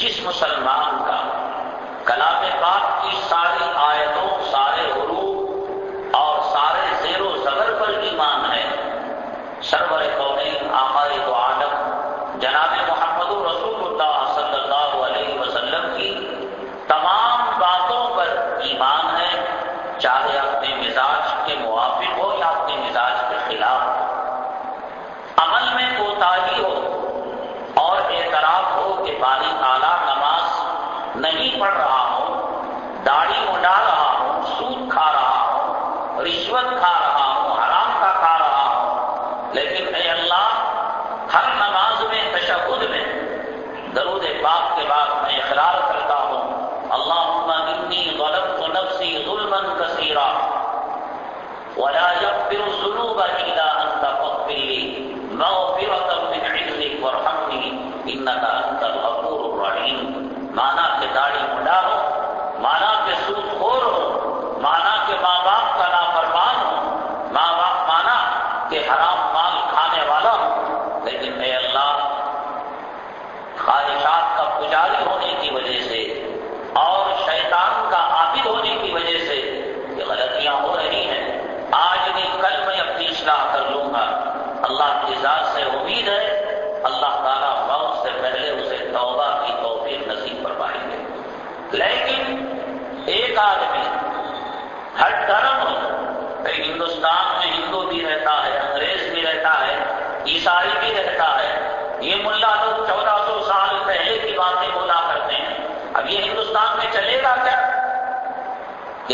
جس مسلمان کا کلام پاک کی ساری آیتوں، سارے حروف اور سارے زیر و زبر پر ایمان ہے، سرور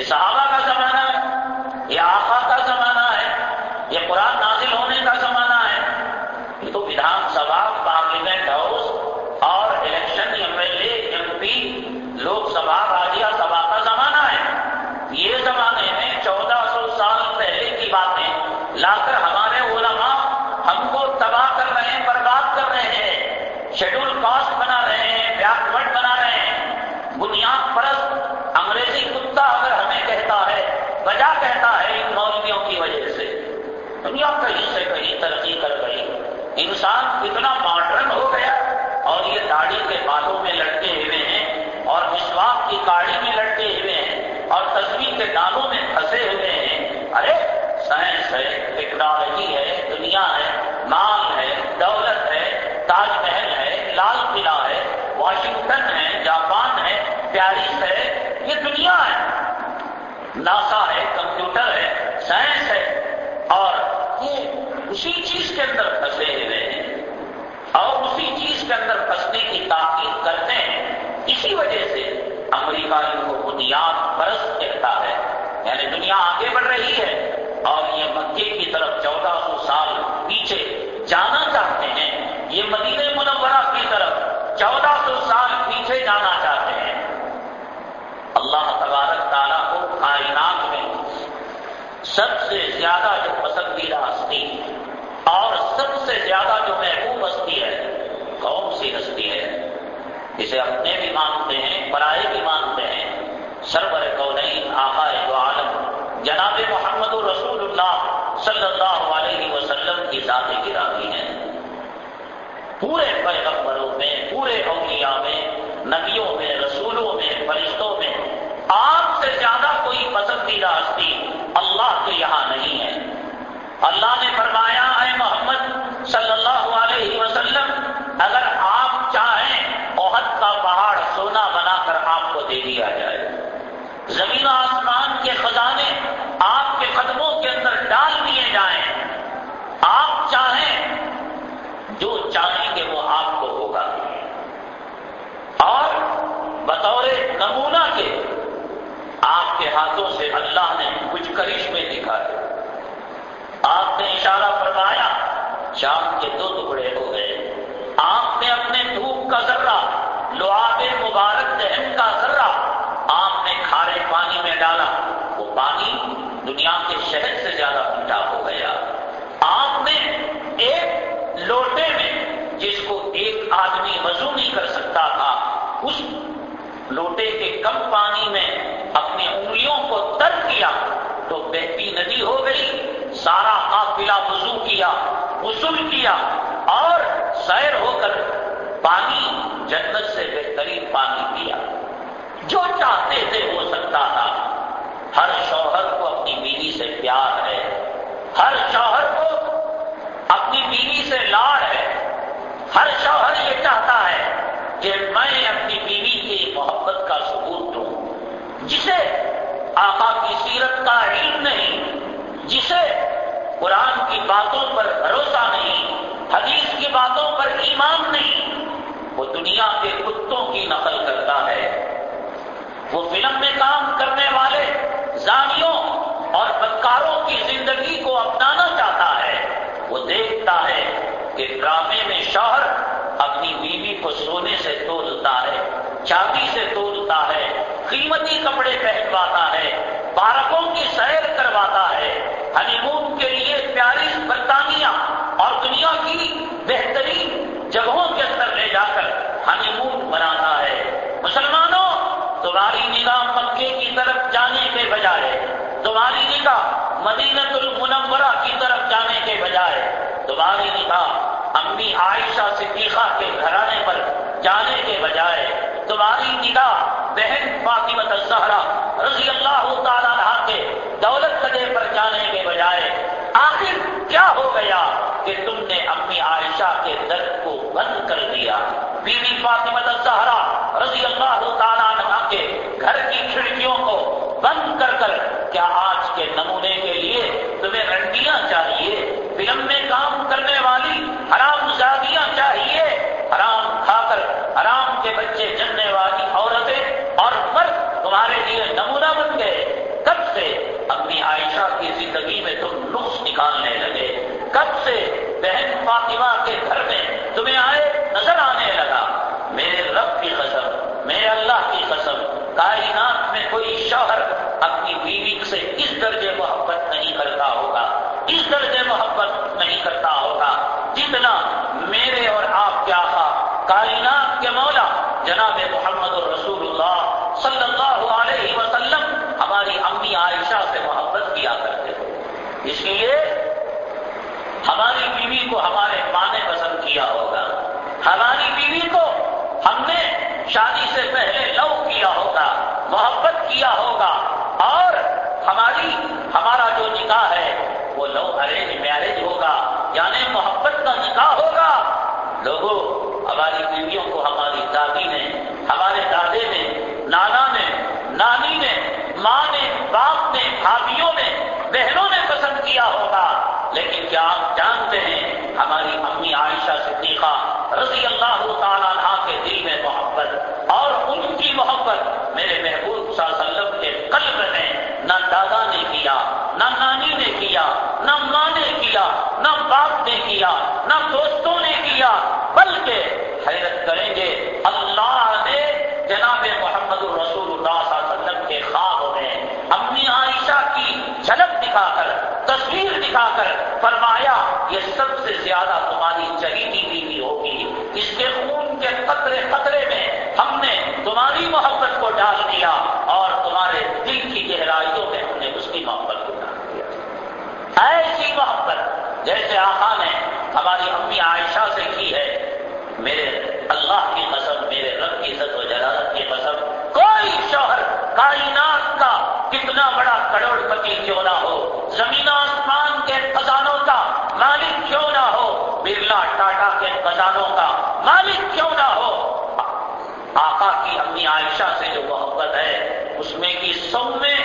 یہ پھنسے ہوئے ہیں۔ ارے، سائنس ہے، ٹیکنالوجی ہے، دنیا ہے، مال ہے، دولت ہے، تاج محل ہے، لال قلعہ ہے، واشنگٹن ہے، جاپان ہے، پیرس ہے، یہ دنیا ہے۔ ناسا ہے، کمپیوٹر ہے، سائنس ہے۔ اور یہ اسی چیز کے اندر پھنسے ہوئے ہیں۔ اور اسی چیز کے اندر پھنسنے کی تاکید کرتے ہیں۔ اسی وجہ سے امریکہ ان کو بنیاد پرست کہتا ہے۔ یعنی دنیا آگے بڑھ رہی ہے اور یہ مکے کی طرف چودہ سو سال پیچھے جانا چاہتے ہیں، یہ مدینہ منورہ کی طرف چودہ سو سال پیچھے جانا چاہتے ہیں۔ اللہ تبارک تعالیٰ کو کائنات میں سب سے زیادہ جو پسندیدہ ہستی اور سب سے زیادہ جو محبوب ہستی ہے، کون سی ہستی ہے؟ جسے اپنے بھی مانتے ہیں، پرائے بھی مانتے ہیں۔ سرور کونین آقا دو عالم جناب محمد رسول اللہ صلی اللہ علیہ وسلم کی ذات گرامی ہے۔ پورے پیغمبروں میں، پورے اولیاء میں، نبیوں میں، رسولوں میں، فرشتوں میں آپ سے زیادہ کوئی پسندیدہ ہستی اللہ کے یہاں نہیں ہے۔ اللہ نے فرمایا ہے محمد صلی اللہ علیہ وسلم، اگر آپ چاہیں عہد کا پہاڑ سونا بنا کر زمین آسمان کے خزانے آپ کے قدموں کے اندر ڈال دیے جائیں۔ آپ چاہیں، جو چاہیں گے وہ آپ کو ہوگا۔ اور بطور نمونہ کے آپ کے ہاتھوں سے اللہ نے کچھ کرشمے دکھائے۔ آپ نے اشارہ فرمایا، شام کے دو ٹکڑے ہو گئے۔ آپ نے اپنے دھوپ کا ذرہ لواب مبارک دہن کا ذرہ آپ نے کھارے پانی میں ڈالا، وہ پانی دنیا کے شہر سے زیادہ میٹھا ہو گیا۔ آپ نے ایک لوٹے میں جس کو ایک آدمی وضو نہیں کر سکتا تھا، اس لوٹے کے کم پانی میں اپنی انگلیوں کو تر کیا تو بہتی ندی ہو گئی، سارا قافلہ وضو کیا، غسل کیا اور سیر ہو کر پانی جنت سے بہترین پانی پیا۔ جو چاہتے تھے ہو سکتا تھا۔ ہر شوہر کو اپنی بیوی سے پیار ہے۔ ہر شوہر کو اپنی بیوی سے لاڑ ہے۔ ہر شوہر یہ چاہتا ہے کہ میں اپنی بیوی کی محبت کا ثبوت دوں، جسے آقا کی سیرت کا علم نہیں، جسے قرآن کی باتوں پر بھروسہ نہیں، حدیث کی باتوں پر ایمان نہیں۔ وہ دنیا کے کتوں کی نقل کرتا ہے وہ فلم میں کام کرنے والے زانیوں اور بدکاروں کی زندگی کو اپنانا چاہتا ہے، وہ دیکھتا ہے کہ ڈرامے میں شوہر اپنی بیوی کو سونے سے تولتا ہے، چاندی سے تولتا ہے، قیمتی کپڑے پہنواتا ہے پارکوں کی سیر کرواتا ہے۔ ہنی مون کے لیے پیاری برطانیہ اور دنیا کی بہترین جگہوں کے اندر لے جا کر ہنی مون بناتا ہے۔ مسلمانوں تمہاری نگاہ مکے کی طرف جانے کے بجائے، تمہاری نگاہ مدینت المنورہ کی طرف جانے کے بجائے، تمہاری نگاہ امی عائشہ صدیقہ کے گھرانے پر جانے کے بجائے، تمہاری نگاہ بہن فاطمہ الزہرا رضی اللہ تعالیٰ عنہ کے دولت قدے پر جانے کے بجائے، آخر کیا ہو گیا کہ تم نے امی عائشہ کے درد کو بند کر دیا؟ بیوی فاطمہ الزہرا رضی اللہ تعالیٰ کے گھر کی کھڑکیوں کو بند کر کر کیا آج کے نمونے کے لیے تمہیں رنڈیاں چاہیے؟ فلم میں کام کرنے والی حرام زادیاں چاہیے؟ حرام کھا کر حرام کے بچے جننے والی عورتیں اور مرد تمہارے لیے نمونہ بن گئے۔ کب سے اپنی عائشہ کی زندگی میں تم نقص نکالنے لگے؟ کب سے بہن فاطمہ کے گھر میں تمہیں آئے نظر آنے لگا میرے رب کی قسم میرے اللہ کی قسم، کائنات میں کوئی شوہر اپنی بیوی سے اس درجے محبت نہیں کرتا ہوگا، اس درجے محبت نہیں کرتا ہوگا۔ جتنا میرے اور آپ کے آقا کائنات کے مولا جناب محمد الرسول اللہ صلی اللہ علیہ وسلم ہماری امی عائشہ سے محبت کیا کرتے تھے اس لیے ہماری بیوی کو ہمارے ماں نے پسند کیا ہوگا۔ ہماری بیوی کو ہم نے شادی سے پہلے لو کیا ہوگا، محبت کیا ہوگا، اور ہماری ہمارا جو نکاح ہے، وہ لو ارینج میرج ہوگا یعنی محبت کا نکاح ہوگا۔ لوگوں ہماری بیویوں کو ہماری دادی نے، ہمارے دادے نے، نانا نے، نانی نے، ماں نے، باپ نے، بھابھیوں نے، بہنوں نے پسند کیا ہوگا۔ لیکن کیا آپ جانتے ہیں، ہماری امی عائشہ صدیقہ رضی اللہ تعالیٰ عنہ کے دل میں محبت اور ان کی محبت میرے محبوب صلی اللہ علیہ وسلم کے قلب میں نہ دادا نے کیا، نہ نانی نے کیا، نہ ماں نے کیا، نہ باپ نے کیا، نہ دوستوں نے کیا، بلکہ حیرت کریں گے اللہ نے جناب محمد الرسول اللہ صلی اللہ علیہ وسلم کے خواب میں اپنی عائشہ کی جھلک دکھا کر تصویر دکھا کر فرمایا، یہ سب سے زیادہ تمہاری چہیتی بیوی ہوگی، اس کے خون کے قطرے قطرے میں تمہاری محبت کو ڈال دیا اور تمہارے دل کی گہرائیوں میں ہم نے اس کی محبت کو ڈال دیا۔ ایسی محبت جیسے آقا نے ہماری امی عائشہ سے کی ہے، میرے اللہ کی قسم، میرے رب کی عزت و جلالت کی قسم، کوئی شوہر کائنات کا کتنا بڑا کروڑ پتی کیوں نہ ہو، زمین آسمان کے خزانوں کا مالک کیوں نہ ہو، برلا ٹاٹا کے خزانوں کا مالک کیوں نہ ہو آقا کی امی عائشہ سے جو محبت ہے، اس میں کی سب میں،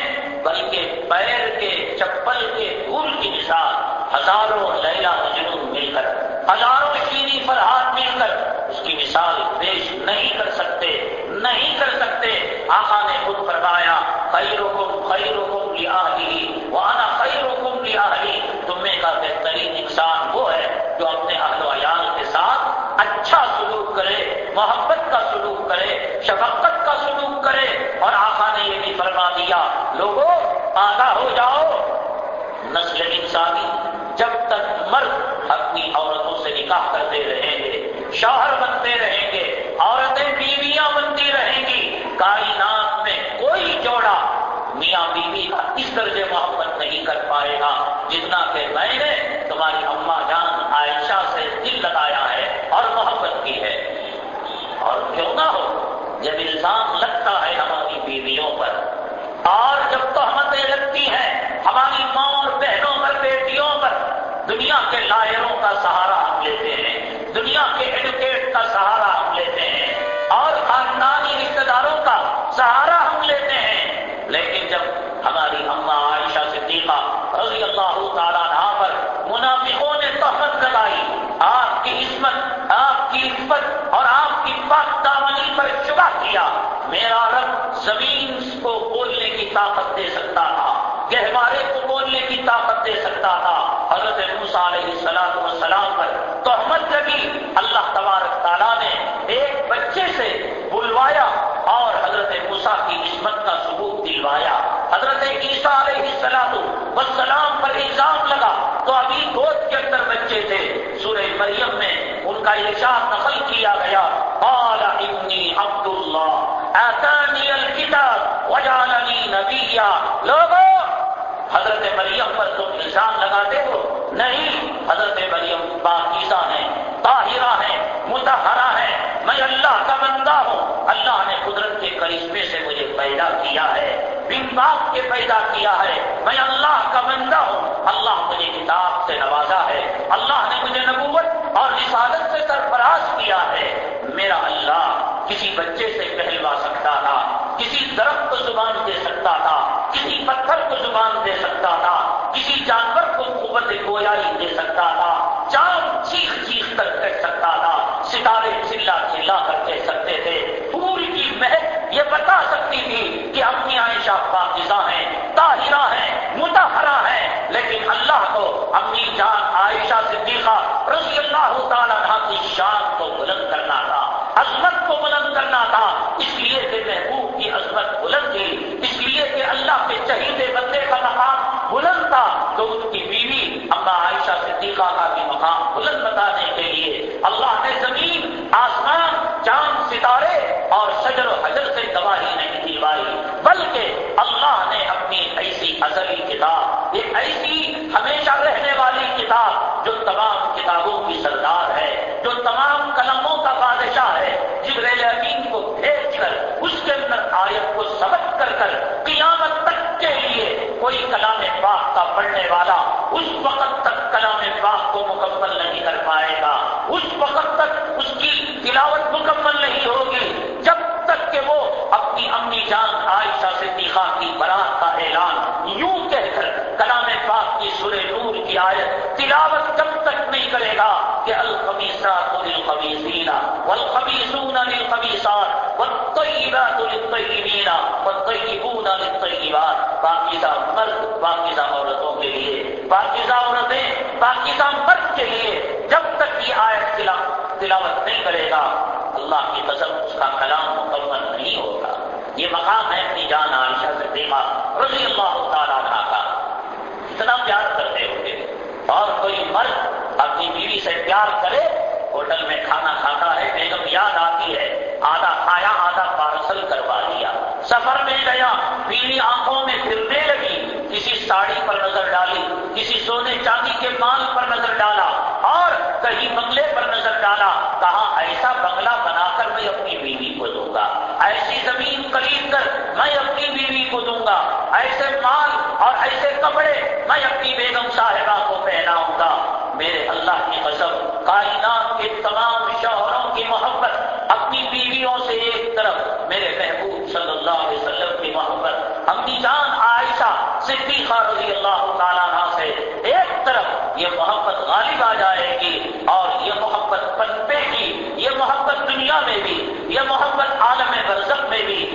بلکہ پیر کے، چپل کے دھول کی مثال ہزاروں لیلا مجنون مل کر، ہزاروں شیری فرحات مل کر، اس کی مثال پیش نہیں کر سکتے، نہیں کر سکتے۔ آقا نے خود فرمایا خیر حکم خیر حکم لیا وانا خیر حکم لیا تمہیں کا بہترین انسان وہ ہے جو اپنے اچھا سلوک کرے، محبت کا سلوک کرے، شفقت کا سلوک کرے اور آقا نے یہ بھی فرما دیا لوگوں آگاہ ہو جاؤ۔ نسل انسانی جب تک مرد اپنی عورتوں سے نکاح کرتے رہیں گے، شوہر بنتے رہیں گے، عورتیں بیویاں بنتی رہیں گی، کائنات میں کوئی جوڑا میاں بیوی کا اس درجے محبت نہیں کر پائے گا، جتنا کہ میں نے تمہاری اما اور کیوں نہ ہو، جب الزام لگتا ہے ہماری بیویوں پر۔ اور جب تو ہمیں لگتی ہیں ہماری ماں اور بہنوں پر، بیٹیوں پر، دنیا کے لائروں کا سہارا ہم لیتے ہیں، دنیا کے ایڈوکیٹ کا سہارا ہم لیتے ہیں، اور خاندانی رشتے داروں کا سہارا ہم لیتے ہیں۔ لیکن جب ہماری رضی اللہ تعالیٰ پر منافقوں نے تحمت لگائی آپ کی عصمت، آپ کی عزت اور آپ کی پاک دامنی پر شبہ کیا۔ میرا رب زمین کو بولنے کی طاقت دے سکتا تھا، گہوارے کو بولنے کی طاقت دے سکتا تھا۔ حضرت موسا علیہ السلام وسلام پر تحمد لگی اللہ تبارک تعالیٰ نے ایک بچے سے بلوایا۔ اور حضرت موسا کی عصمت کا ثبوت دلوایا۔ حضرت عیسیٰ علیہ السلام وسلام پر الزام لگا تو ابھی گود کے اندر بچے تھے۔ سورہ مریم میں ان کا ارشاد نقل کیا گیا۔ قال انی عبد اللہ اتانی الکتاب وجعلنی نبیا۔ لوگوں حضرت مریم پر تم الزام لگاتے ہو؟ نہیں، حضرت مریم باقیزہ ہیں، طاہرہ ہیں متحرہ ہیں۔ میں اللہ کا بندہ ہوں۔ اللہ نے قدرت کے کرشمے سے مجھے پیدا کیا ہے۔ بن باپ کے پیدا کیا ہے۔ میں اللہ کا بندہ ہوں۔ اللہ مجھے کتاب سے نوازا ہے۔ اللہ نے مجھے نبوت اور رسالت سے سرفراز کیا ہے۔ میرا اللہ کسی بچے سے کہلوا سکتا تھا، کسی درخت کو زبان دے سکتا تھا، کسی پتھر کو زبان دے سکتا تھا، کسی جانور کو قوت گویائی دے سکتا تھا، چاند چیخ چیخ کر کہہ سکتا تھا۔ ستارے چلا چلا کر کہہ سکتے تھے۔ پوری کی مہک یہ بتا سکتی تھی کہ اپنی عائشہ پاکزہ ہیں، طاہرہ ہیں متحرہ ہیں۔ لیکن اللہ کو اپنی جان عائشہ سے دیکھا رضی اللہ تعالیٰ کی شان کو بلند کرنا تھا۔ عظمت کو بلند کرنا تھا۔ اس لیے کہ محبوب کی عظمت بلند تھی۔ اس لیے کہ اللہ کے چہیدے بندے کا مقام بلند تھا۔ تو ان کی بیوی اما عائشہ صدیقہ کا بھی مقام بلند بتانے کے لیے اللہ نے زمین آسمان، چاند، ستارے اور شجر و حجر سے گواہی نہیں دلوائی بلکہ اللہ نے اپنی ایسی ازلی کتاب ایک ایسی ہمیشہ رہنے والی کتاب جو تمام کتابوں کی سردار ہے، جو تمام قلموں کا بادشاہ ہے، جبریل امین کو بھیج کر، اس کے اندر آیت کو سبق کر کر، قیامت تک کے لیے کوئی کلام پاک کا پڑھنے والا اس وقت تک کلام پاک کو مکمل نہیں کر پائے گا۔ اس وقت تلاوت مکمل نہیں ہوگی جب تک کہ وہ اپنی امی جان عائشہ سے دیکھا کی برات کا اعلان یوں کہہ کر کلام پاک کی سورہ نور کی آیت تلاوت جب تک نہیں کرے گا کہ الخبیسات للخبیسین والخبیسون للخبیسات والطیبات للطیبین والطیبون للطیبات پاکیزہ مرد، پاکیزہ عورتوں کے لیے، پاکیزہ عورتیں، پاکیزہ مرد کے لیے جب تک یہ آیت تلاوت نہیں کرے گا، اللہ کی قسم اس کا کلام مکمل نہیں ہوگا۔ یہ مقام ہے اپنی جان عائشہ سے دیکھا رضی اللہ تعالیٰ کا۔ اتنا پیار کرتے ہوتے اور کوئی مرد اپنی بیوی سے پیار کرے، ہوٹل میں کھانا کھاتا ہے، بیگم یاد آتی ہے، آدھا کھایا، آدھا پارسل کروا دیا۔ سفر میں گیا، بیوی آنکھوں میں پھرنے لگی کسی ساڑی پر نظر ڈالی کسی سونے چاندی کے مال پر نظر ڈالا اور کہیں بنگلے پر نظر ڈالا کہا ایسا بنگلہ بنا کر میں اپنی بیوی کو دوں گا ایسی زمین خرید کر، میں اپنی بیوی کو دوں گا۔ ایسے مال اور ایسے کپڑے میں اپنی بیگم صاحبہ کو پہناؤں گا۔ میرے اللہ کی قسم، کائنات کے تمام شوہروں کی محبت اپنی بیویوں سے ایک طرف۔ میرے محبوب صلی اللہ علیہ وسلم کی محبت، اپنی جان عائشہ صدیقہ رضی اللہ تعالیٰ سے ایک طرف۔ یہ محبت غالب آ جائے گی اور یہ محبت پنپے گی۔ یہ محبت دنیا میں بھی، یہ محبت عالم برزخ میں بھی۔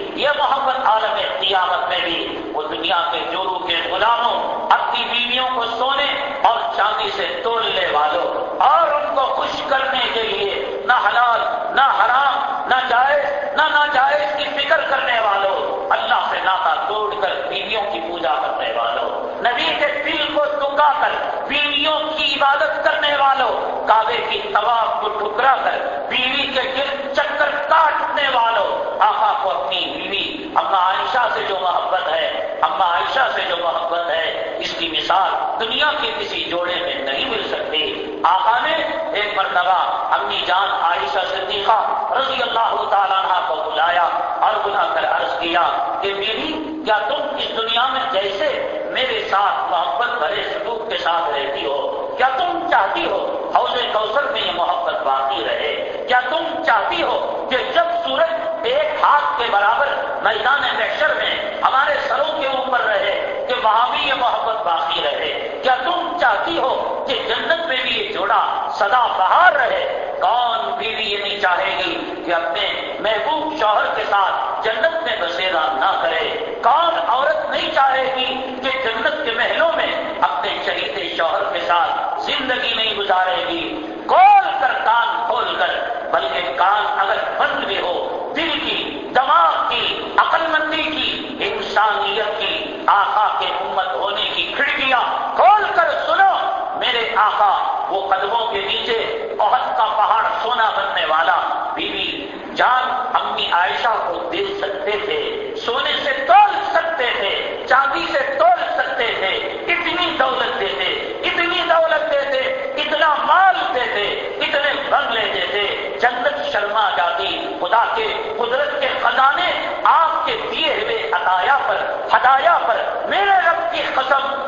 قیامت میں بھی وہ دنیا کے جورو کے غلاموں، اپنی بیویوں کو سونے اور چاندی سے تولنے والوں اور ان کو خوش کرنے کے لیے نہ حلال، نہ حرام، نہ جائز، نہ ناجائز کی فکر کرنے والوں، اللہ سے ناتا توڑ کر بیویوں کی پوجا کرنے والوں، نبی کے دل کو دکا کر بیویوں کی عبادت کرنے والوں، کعبے کی طواف کو ٹھکرا کر بیوی کے گرد چکر کاٹنے والوں، آقا کو اپنی بیوی اما عائشہ سے جو محبت ہے، اما عائشہ سے جو محبت ہے، اس کی مثال دنیا کے کسی جوڑے میں نہیں مل سکتی۔ آقا نے ایک مرتبہ امی جان عائشہ صدیقہ رضی اللہ تعالیٰ کو بلایا اور بلا کر عرض کیا کہ بیوی، کیا تم اس دنیا میں جیسے میرے ساتھ محبت بھرے سلوک کے ساتھ رہتی ہو؟ کیا تم چاہتی ہو حوض کوثر میں یہ محبت باقی رہے۔ کیا تم چاہتی ہو کہ جب سورج ایک ہاتھ کے برابر میدان محشر میں ہمارے سروں کے اوپر رہے، کہ وہاں بھی یہ محبت باقی رہے؟ تم چاہتی ہو کہ جنت میں بھی یہ جوڑا سدا بہار رہے؟ کون بیوی یہ نہیں چاہے گی کہ اپنے محبوب شوہر کے ساتھ جنت میں بسیرا نہ کرے؟ کون عورت نہیں چاہے گی کہ جنت کے محلوں میں اپنے شہید شوہر کے ساتھ زندگی نہیں گزارے گی؟ کھول کر کان کھول کر، بلکہ کان اگر بند بھی ہو، دل کی، دماغ کی عقل مندی کی، انسانیت کی آقا کے امت ہونے کی کھڑکیاں کھول کر سنو میرے آقا، وہ قدموں کے نیچے بہت کا پہاڑ سونا بننے والا بیوی۔ جان امی عائشہ کو دے سکتے تھے، سونے سے تول سکتے تھے، چاندی سے تول سکتے تھے، اتنی دولت دیتے، اتنی دولت دیتے، اتنا مال دیتے، اتنے بنگلے دیتے۔ جنت شرما جاتی، خدا کے قدرت کے خزانے آپ کے دیے ہوئے ہدایا پر ہدایا پر، میرے رب کی قسم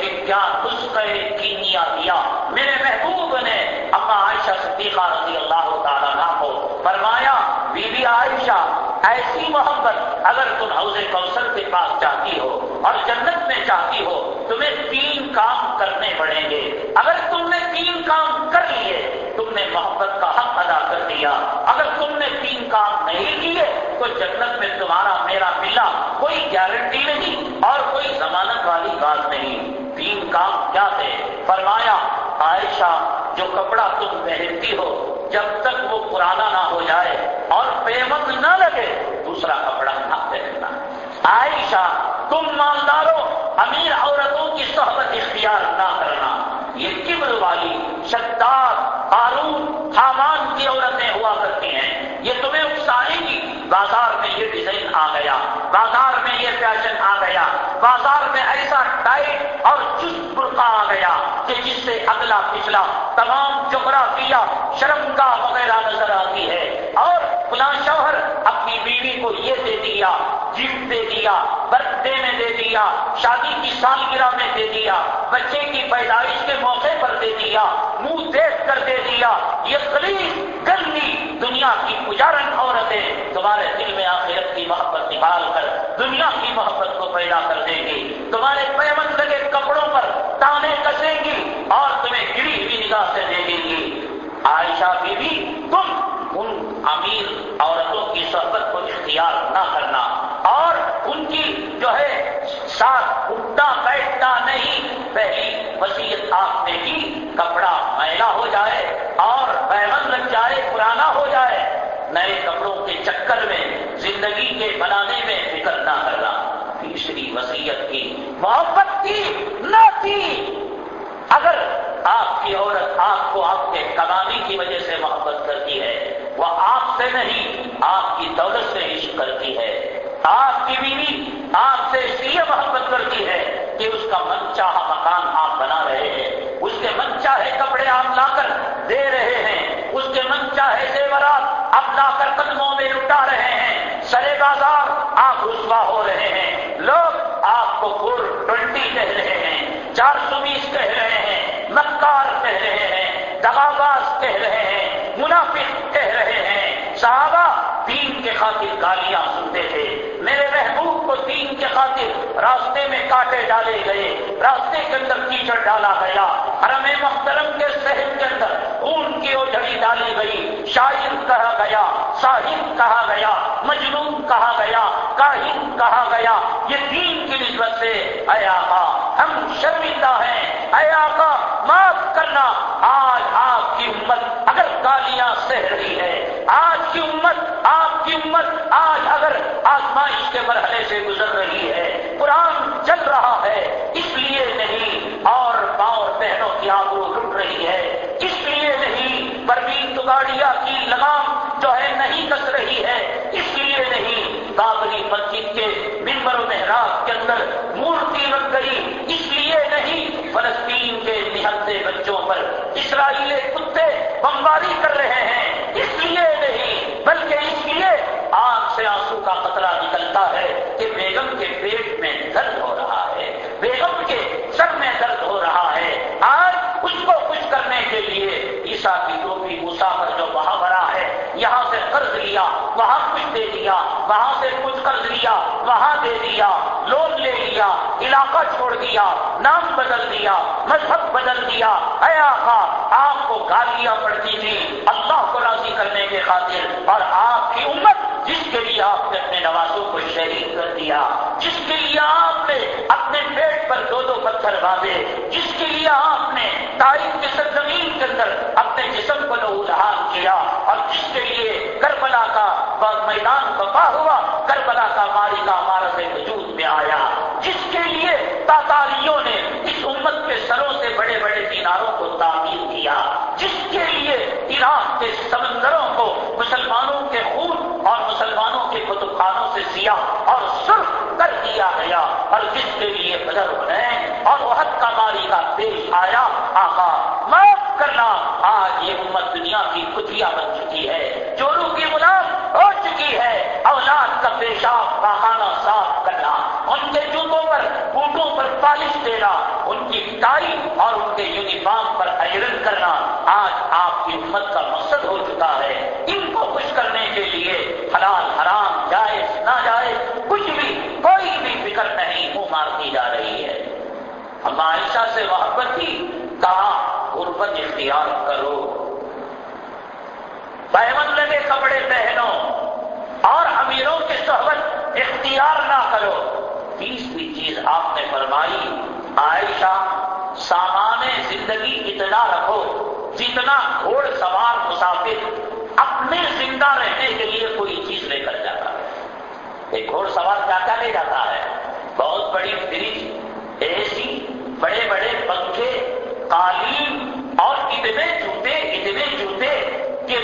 لیکن کیا نسخے کینیا دیا میرے محبوب نے اما عائشہ صدیقہ رضی اللہ تعالیٰ کو فرمایا بی بی عائشہ ایسی محبت اگر تم حوض کوثر کے پاس چاہتی ہو اور جنت میں چاہتی ہو، تمہیں تین کام کرنے پڑیں گے۔ اگر تم نے تین کام کر لیے، تم نے محبت کا حق ادا کر دیا۔ اگر تم نے تین کام نہیں کیے، تو جنت میں تمہارا میرا ملا کوئی گارنٹی نہیں اور کوئی ضمانت والی بات نہیں۔ تین کام کیا تھے؟ فرمایا، عائشہ، جو کپڑا تم پہنتی ہو جب تک وہ پرانا نہ ہو جائے اور پیمنٹ نہ لگے، دوسرا کپڑا نہ پہننا۔ عائشہ، تم مالداروں، امیر عورتوں کی صحبت اختیار نہ کرنا۔ یہ کبر والی شدار ہارون حامان کی عورتیں ہوا کرتی ہیں۔ یہ تمہیں اکسائے گی۔ بازار میں یہ ڈیزائن آ گیا۔ بازار میں یہ فیشن آ گیا۔ بازار میں ایسا ٹائٹ اور چست برقع آ گیا کہ جس سے اگلا پچھلا تمام جغرافیہ شرمگاہ وغیرہ نظر آتی ہے۔ اور فلاں شوہر اپنی بیوی کو یہ دے دیا گفٹ دے دیا برتھ ڈے میں دے دیا، شادی کی سالگرہ میں دے دیا، بچے کی پیدائش کے موقع پر دے دیا، منہ دیکھ کر دے دیا۔ یہ خلیج گندی دنیا کی پجارن عورتیں تمہارے دل میں آخرت کی محبت نکال کر دنیا کی محبت کو پیدا کر دیں گی تمہارے پیمن لگے کپڑوں پر تانے کسیں گی اور تمہیں گری ہوئی نگاہ سے دیکھیں گی عائشہ بی بی تم ان امیر عورتوں کی صحبت کو اختیار نہ کرنا اور ان کی جو ہے ساتھ اٹھنا بیٹھنا نہیں، پہلی وسیعت آپ نے کی، کپڑا میلا ہو جائے اور پیمن لگ جائے، پرانا ہو جائے نئے کپڑوں کے چکر میں، زندگی کے بنانے میں فکر نہ کرنا۔ تیسری وسیعت کی، محبت کی، نہ تھی اگر آپ کی عورت آپ کو آپ کے کمانے کی وجہ سے محبت کرتی ہے، وہ آپ سے نہیں، آپ کی دولت سے عشق کرتی ہے۔ آپ کی بیوی آپ سے اس لیے محبت کرتی ہے کہ اس کا من چاہا مکان آپ بنا رہے ہیں۔ اس کے من چاہے کپڑے آپ لا کر دے رہے ہیں۔ اس کے من چاہے زیورات آپ لا کر قدموں میں لٹا رہے ہیں۔ سرے بازار آپ رسوا ہو رہے ہیں۔ لوگ آپ کو فور ٹوینٹی کہہ رہے ہیں، چار سو بیس کہہ رہے ہیں، مکار کہہ رہے ہیں دغاباز کہہ رہے ہیں، منافق کہہ رہے ہیں صحابہ دین کے خاطر گالیاں سنتے تھے میرے محبوب کو دین کے خاطر راستے میں کاٹے ڈالے گئے، راستے کے اندر کیچڑ ڈالا گیا، حرم محترم کے شہر کے اندر خون کی اوجھڑی ڈالی گئی شاعر کہا گیا ساحل کہا گیا، مجنون کہا گیا کاہن کہا گیا یہ دین کی نسبت سے، اے آقا، ہم شرمندہ ہیں، اے آقا، معاف کرنا، آج آپ کی امت اگر گالیاں سہ رہی ہے۔ آج کی امت، آپ کی امت آج اگر آزمائش کے مرحلے سے گزر رہی ہے، قرآن چل رہا ہے، اس لیے نہیں اور باؤ بہنوں کی آبرو لٹ رہی ہے، اس لیے نہیں پروین تگاڑیا کی لگام جو ہے نہیں کس رہی ہے، اس لیے نہیں بابری مسجد کے ممبر و محراب کے اندر مورتی بن گئی، اس لیے نہیں فلسطین کے نہتے بچوں پر اسرائیل کتے بمباری کر رہے ہیں، اس لیے نہیں بلکہ اس لیے کا قطرہ نکلتا ہے کہ بیگم کے پیٹ میں درد ہو رہا ہے، بیگم کے سر میں درد ہو رہا ہے۔ آج اس کو خوش کرنے کے لیے عیسا کی ٹوپی مسافر جو وہاں بھرا ہے، یہاں سے قرض لیا، وہاں کچھ دے دیا، وہاں سے کچھ قرض لیا، وہاں دے دیا، لون لے لیا، علاقہ چھوڑ دیا، نام بدل دیا، مذہب بدل دیا۔ اے آقا، آپ کو گالیاں پڑتی تھی اللہ کو راضی کرنے کے خاطر اور آپ کی امت جس کے لیے آپ نے اپنے نوازوں کو شہید کر دیا، جس کے لیے آپ نے اپنے پیٹ پر دو دو پتھر باندھے، جس کے لیے آپ نے تاریخ کے سرزمین کے اندر اپنے جسم کو لہو لہان کیا اور جس کے لیے کربلا کا میدان بپا ہوا، کربلا کا ماری کا ہمارا وجود میں آیا۔ جس کے لیے تاتاریوں نے اس امت کے سروں سے بڑے بڑے دیناروں کو تعمیر کیا۔ جس کے لیے عراق کے سمندروں کو، مسلمانوں کے خون اور مسلمانوں کے کتب خانوں سے سیا اور سرخ کر دیا گیا۔ اور جس کے لیے بدر بنے اور وہ حق کا ماری کا پیش آیا۔ آقا، معاف کرنا، آج یہ امت دنیا کی کتیا بن چکی ہے۔ چوروں کی غلام ہو چکی ہے اولاد کا پیشاب پاخانہ صاف کرنا، ان کے جوتوں پر، بوٹوں پر پالش دینا، ان کی ٹائی اور ان کے یونیفارم پر آئرن کرنا، آج آپ کی امت کا مقصد ہو چکا ہے۔ ان کو خوش کرنے کے لیے حلال، حرام، جائز نہ جائز کچھ بھی، کوئی بھی فکر نہیں منہ مارتی جا رہی ہے۔ ہم عائشہ سے محبت تھی کہا، غربت اختیار کرو۔ پیمن لگے کپڑے پہنو۔ اور امیروں کی صحبت اختیار نہ کرو۔ تیسری چیز آپ نے فرمائی، عائشہ، سامان زندگی اتنا رکھو جتنا گھوڑ سوار مسافر اپنے زندہ رہنے کے لیے کوئی چیز لے کر جاتا۔ ہے ایک گھوڑ سوار کیا کیا لے جاتا ہے؟ بہت بڑی فریج، اے سی، بڑے بڑے پنکھے، قالین اور اتنے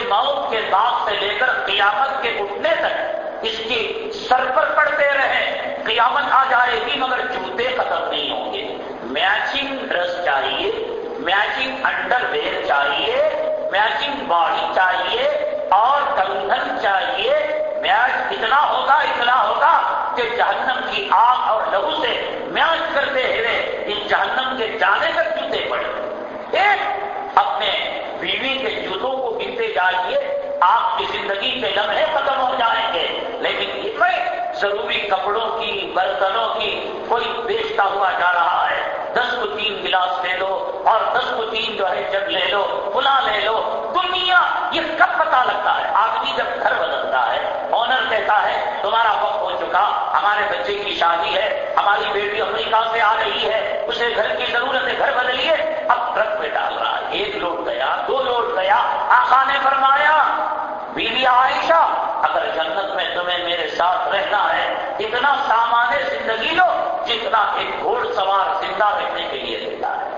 موت کے بعد سے لے کر قیامت کے اٹھنے تک اس کی سر پر پڑتے رہے۔ قیامت آ جائے گی مگر جوتے ختم نہیں ہوں گے۔ میچنگ ڈریس چاہیے، میچنگ انڈر ویئر چاہیے، میچنگ باڈی چاہیے اور کنگن چاہیے۔ میچ اتنا ہوگا اتنا ہوگا کہ جہنم کی آگ اور لہو سے میچ کرتے ہوئے اس جہنم کے جانے تک جوتے پڑے۔ ایک اپنے بیوی کے جوتوں کو گنتے جائیے، آپ کی زندگی کے لمحے ختم ہو جائیں گے۔ لیکن اتنے ضروری کپڑوں کی، برتنوں کی کوئی بیچتا ہوا جا رہا ہے۔ دس کو تین گلاس لے لو اور دس کو تین جو ہے جب لے لو پلا لے لو۔ دنیا یہ کب پتا لگتا ہے؟ آدمی جب گھر بدلتا ہے آنر کہتا ہے، تمہارا وقت ہو چکا، ہمارے بچے کی شادی ہے، ہماری بیٹی امریکہ سے آ رہی ہے، اسے گھر کی ضرورت ہے گھر بدلیے، اب ٹرک پہ ڈال۔ ایک لوٹ گیا، دو لوٹ گیا۔ آقا نے فرمایا، بیوی عائشہ، اگر جنت میں تمہیں میرے ساتھ رہنا ہے، اتنا سامان زندگی لو جتنا ایک گھوڑ سوار زندہ رہنے کے لیے دیتا ہے۔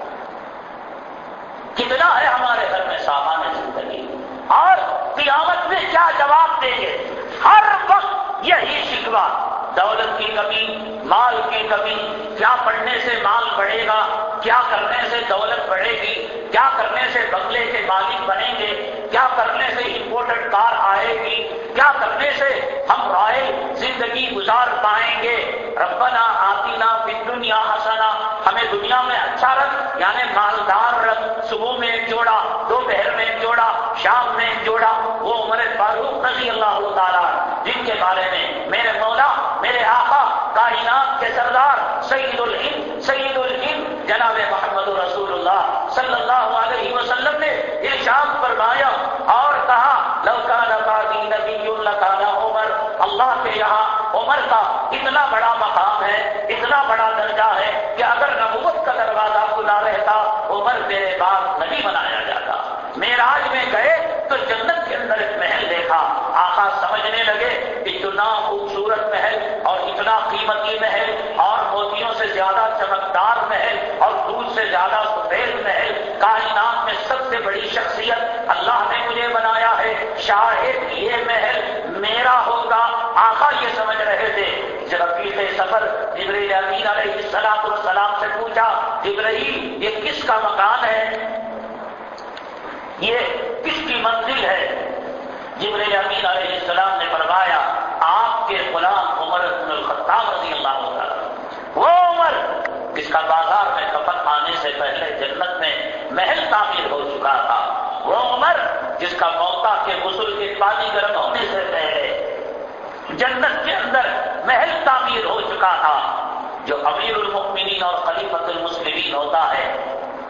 کتنا ہے ہمارے گھر میں سامان زندگی؟ اور قیامت میں کیا جواب دیں گے؟ ہر وقت یہی شکوا دولت کی کمی، مال کی کمی، کیا پڑھنے سے مال بڑھے گا، کیا کرنے سے دولت بڑھے گی، کیا کرنے سے بنگلے کے مالک بنیں گے، کیا کرنے سے امپورٹنٹ کار آئے گی، کیا کرنے سے ہم رائے زندگی گزار پائیں گے۔ ربنا آتینا فی دنیا حسنا ہمیں دنیا میں اچھا رکھ یعنی مالدار رکھ صبح میں ایک جوڑا دوپہر میں ایک جوڑا شام میں جوڑا، وہ عمر فاروق رضی اللہ تعالیٰ جن کے بارے میں میرے مولا، میرے آقا، کائنات کے سردار سعید الہند سعید الہند، جناب محمد رسول اللہ صلی اللہ علیہ وسلم نے ارشاد فرمایا اور کہا لوکان بادی نبی لکانا عمر، اللہ کے یہاں عمر کا اتنا بڑا مقام ہے، اتنا بڑا درجہ ہے کہ اگر نبوت کا دروازہ کھلا رہتا، عمر میرے بعد جاتا میراج میں گئے تو جنت کے اندر ایک محل دیکھا۔ آقا سمجھنے لگے اتنا خوبصورت محل اور اتنا قیمتی محل اور موتیوں سے زیادہ چمکدار محل اور دودھ سے زیادہ سفید محل، کائنات میں سب سے بڑی شخصیت اللہ نے مجھے بنایا ہے۔ شاہد یہ محل میرا ہوگا۔ آقا یہ سمجھ رہے تھے۔ جب رفیق سفر جبریل امین علیہ السلام السلام سے پوچھا، جبرائیل، یہ کس کا مکان ہے؟ یہ کس کی منزل ہے؟ جبریل امین علیہ السلام نے فرمایا، آپ کے غلام عمر بن الخطاب رضی اللہ تعالیٰ وہ عمر جس کا بازار میں کفن آنے سے پہلے جنت میں محل تعمیر ہو چکا تھا، وہ عمر جس کا موقع کے غسل کے پانی گرم ہونے سے پہلے جنت کے اندر محل تعمیر ہو چکا تھا، جو امیر المؤمنین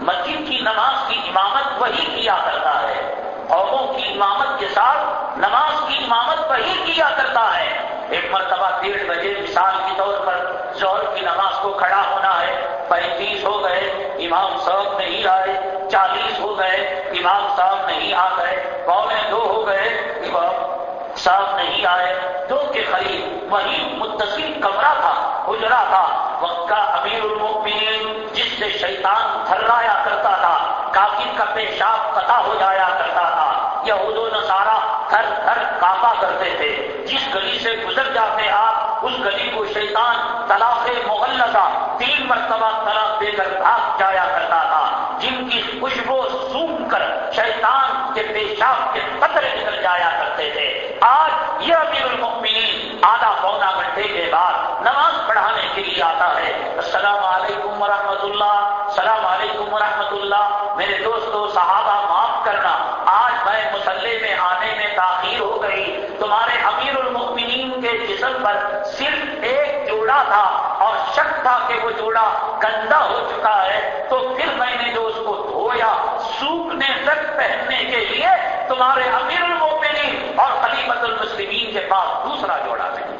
مسجد کی نماز کی امامت وہی کیا کرتا ہے۔ قوموں کی امامت کے ساتھ نماز کی امامت وہی کیا کرتا ہے۔ ایک مرتبہ ڈیڑھ بجے مثال کے طور پر ظہر کی نماز کو کھڑا ہونا ہے۔ پینتیس ہو گئے، امام صاحب نہیں آئے۔ چالیس ہو گئے، امام صاحب نہیں آ گئے۔ پونے دو ہو گئے، امام صاحب نہیں آئے دو کے قریب وہی متصل کمرہ تھا اجرا تھا۔ وقت کا امیر المؤمنین، جس سے شیطان تھرایا کرتا تھا کافی کا پیشاب قطع ہو جایا کرتا تھا۔ یہ و نصارہ تھر تھر کافا کرتے تھے۔ جس گلی سے گزر جاتے آپ، اس گلی کو شیطان طلاق مغلزہ تین مرتبہ طلاق دے کر بھاگ جایا کرتا تھا۔ جن کی خوشبو سونگ کر شیطان کے پیشاب کے قطرے نکل جایا کرتے تھے۔ آج یہ امیر المؤمنین آدھا پونا گھنٹے کے بعد نماز پڑھانے کے لیے آتا ہے۔ السلام علیکم ورحمۃ اللہ السلام علیکم ورحمۃ اللہ میرے دوستوں صحابہ، معاف کرنا۔ آج میں مسلح میں آنے میں تاخیر ہو گئی۔ تمہارے امیر المؤمنین کے جسم پر صرف ایک جوڑا تھا۔ شک تھا کہ وہ جوڑا گندا ہو چکا ہے، تو پھر میں نے جو اس کو دھویا، سوکھنے تک پہننے کے لیے تمہارے امیر المؤمنین اور خلیفت المسلمین کے پاس دوسرا جوڑا نہیں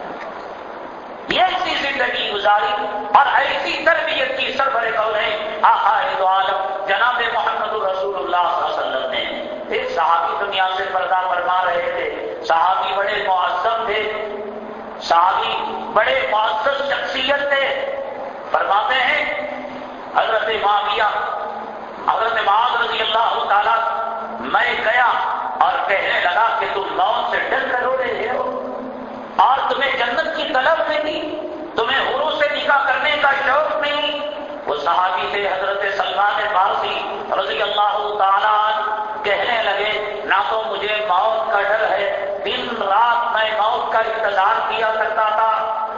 یہ ایسی زندگی گزاری اور ایسی تربیت کی سربر قول ہے؟ آقا عالم جناب محمد رسول اللہ صلی اللہ علیہ وسلم نے۔ ایک صحابی دنیا سے پردہ فرما رہے تھے۔ صحابی بڑے معظم تھے۔ صحابی بڑے معزز شخصیت تھے۔ فرماتے ہیں، حضرت معاویہ، حضرت معاذ رضی اللہ تعالیٰ، میں گیا اور کہنے لگا کہ تم موت سے ڈر کر رہے ہو۔ اور تمہیں جنت کی طلب نہیں، تمہیں حرو سے نکاح کرنے کا شوق نہیں۔ وہ صحابی سے حضرت سلمان فارسی رضی اللہ تعالیٰ نہ تو مجھے موت کا ڈر ہے۔ دن رات میں موت کا انتظار کیا کرتا تھا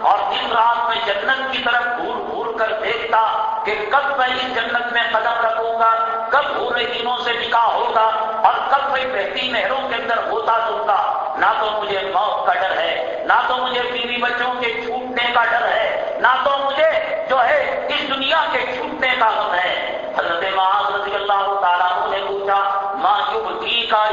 اور دن رات میں جنت کی طرف گھور گھور کر دیکھتا کہ کب میں اس جنت میں قدم رکھوں گا، کب بھورے دنوں سے نکاح ہوگا اور کب میں بہتی نہروں کے اندر ہوتا سنتا۔ نہ تو مجھے موت کا ڈر ہے، نہ تو مجھے بیوی بچوں کے چھوٹنے کا ڈر ہے، نہ تو مجھے جو ہے اس دنیا کے چھوٹنے کا غم ہے۔ حضرت معاذ رضی اللہ تعالیٰ نے پوچھا ماں یوب کی کا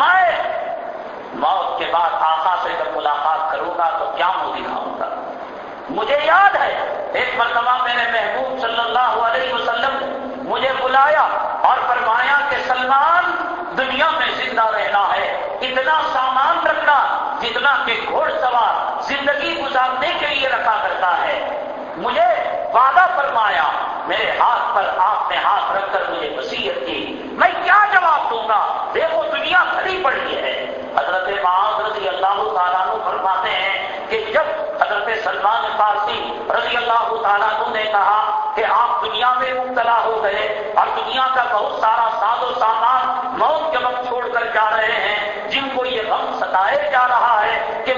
فرمایا میں موت کے بعد آقا سے جب ملاقات کروں گا تو کیا منہ دکھاؤں گا مجھے یاد ہے، ایک مرتبہ میرے محبوب صلی اللہ علیہ وسلم مجھے بلایا اور فرمایا کہ سلمان، دنیا میں زندہ رہنا ہے، اتنا سامان رکھنا جتنا کہ گھوڑ سوار زندگی گزارنے کے لیے رکھا کرتا ہے۔ مجھے وعدہ فرمایا، میرے ہاتھ پر آپ نے ہاتھ رکھ کر مجھے وسیعت کی۔ میں کیا جواب دوں گا؟ دیکھو، دنیا بھری پڑی ہے۔ حضرت معاذ رضی اللہ تعالیٰ فرماتے ہیں کہ جب حضرت سلمان فارسی رضی اللہ تعالیٰ نے کہا کہ آپ دنیا میں مبتلا ہو گئے اور دنیا کا بہت سارا ساز و سامان موت کے وقت چھوڑ کر جا رہے ہیں، جن کو یہ غم ستائے جا رہا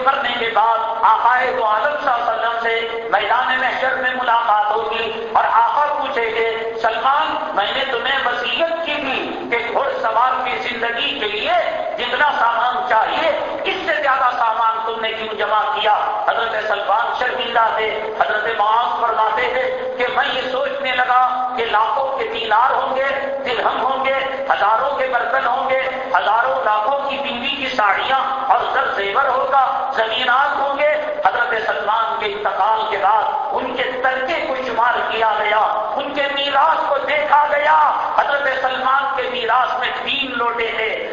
ہے مرنے کے بعد آقائے تو عالم صلی اللہ علیہ وسلم سے میدان محشر میں ملاقات ہوگی اور آقا پوچھے گے سلمان، میں نے تمہیں وسیعت کی تھی کہ گھوڑ سوار کی زندگی کے لیے جتنا سامان چاہیے، اس سے زیادہ سامان تم نے کیوں جمع کیا؟ حضرت سلمان شرمندہ تھے۔ حضرت معاذ فرماتے تھے کہ میں یہ سوچنے لگا کہ لاکھوں کے دینار ہوں گے دلہم ہوں گے ہزاروں کے برتن ہوں گے، ہزاروں لاکھوں کی بیوی کی ساڑیاں اور سر زیور ہوگا، زمینات ہوں گے۔ حضرت سلمان کے انتقال کے بعد ان کے ترکے کو شمار کیا گیا، ان کے میراث کو دیکھا گیا۔ حضرت سلمان کے میراث میں تین لوٹے تھے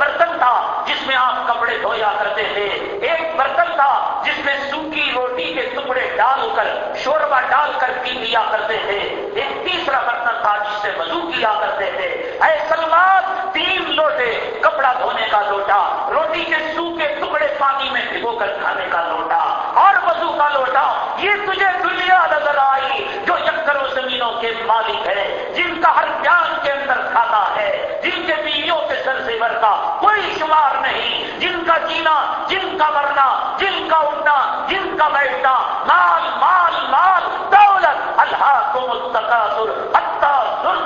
برتن تھا جس میں آپ کپڑے دھویا کرتے تھے۔ ایک برتن تھا جس میں سوکھی روٹی کے ٹکڑے ڈال کر شوربا ڈال کر پی لیا کرتے تھے۔ ایک تیسرا برتن تھا جس سے وضو کیا کرتے تھے۔ اے سلمان، تین لوٹے کپڑا دھونے کا لوٹا، روٹی کے سوکھے ٹکڑے پانی میں بھگو کر کھانے کا لوٹا۔ اور وضو کا لوٹا۔ یہ تجھے دنیا نظر آئی جو چکر و زمینوں کے مالک ہے جن کا ہر جینا، جن کا مرنا، جن کا اٹھنا، جن کا بیٹھنا، مال مال مال، دولت اللہ کو مستقاصر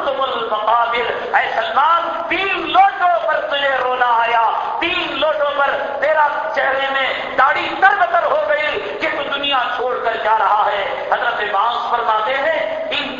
تم المقابر۔ اے سلمان، تین لوٹوں پر تجھے رونا آیا۔ تین لوٹوں پر تیرا چہرے میں داڑھی تر بتر ہو گئی کہ تو دنیا چھوڑ کر جا رہا ہے حضرت بانس فرماتے ہیں ان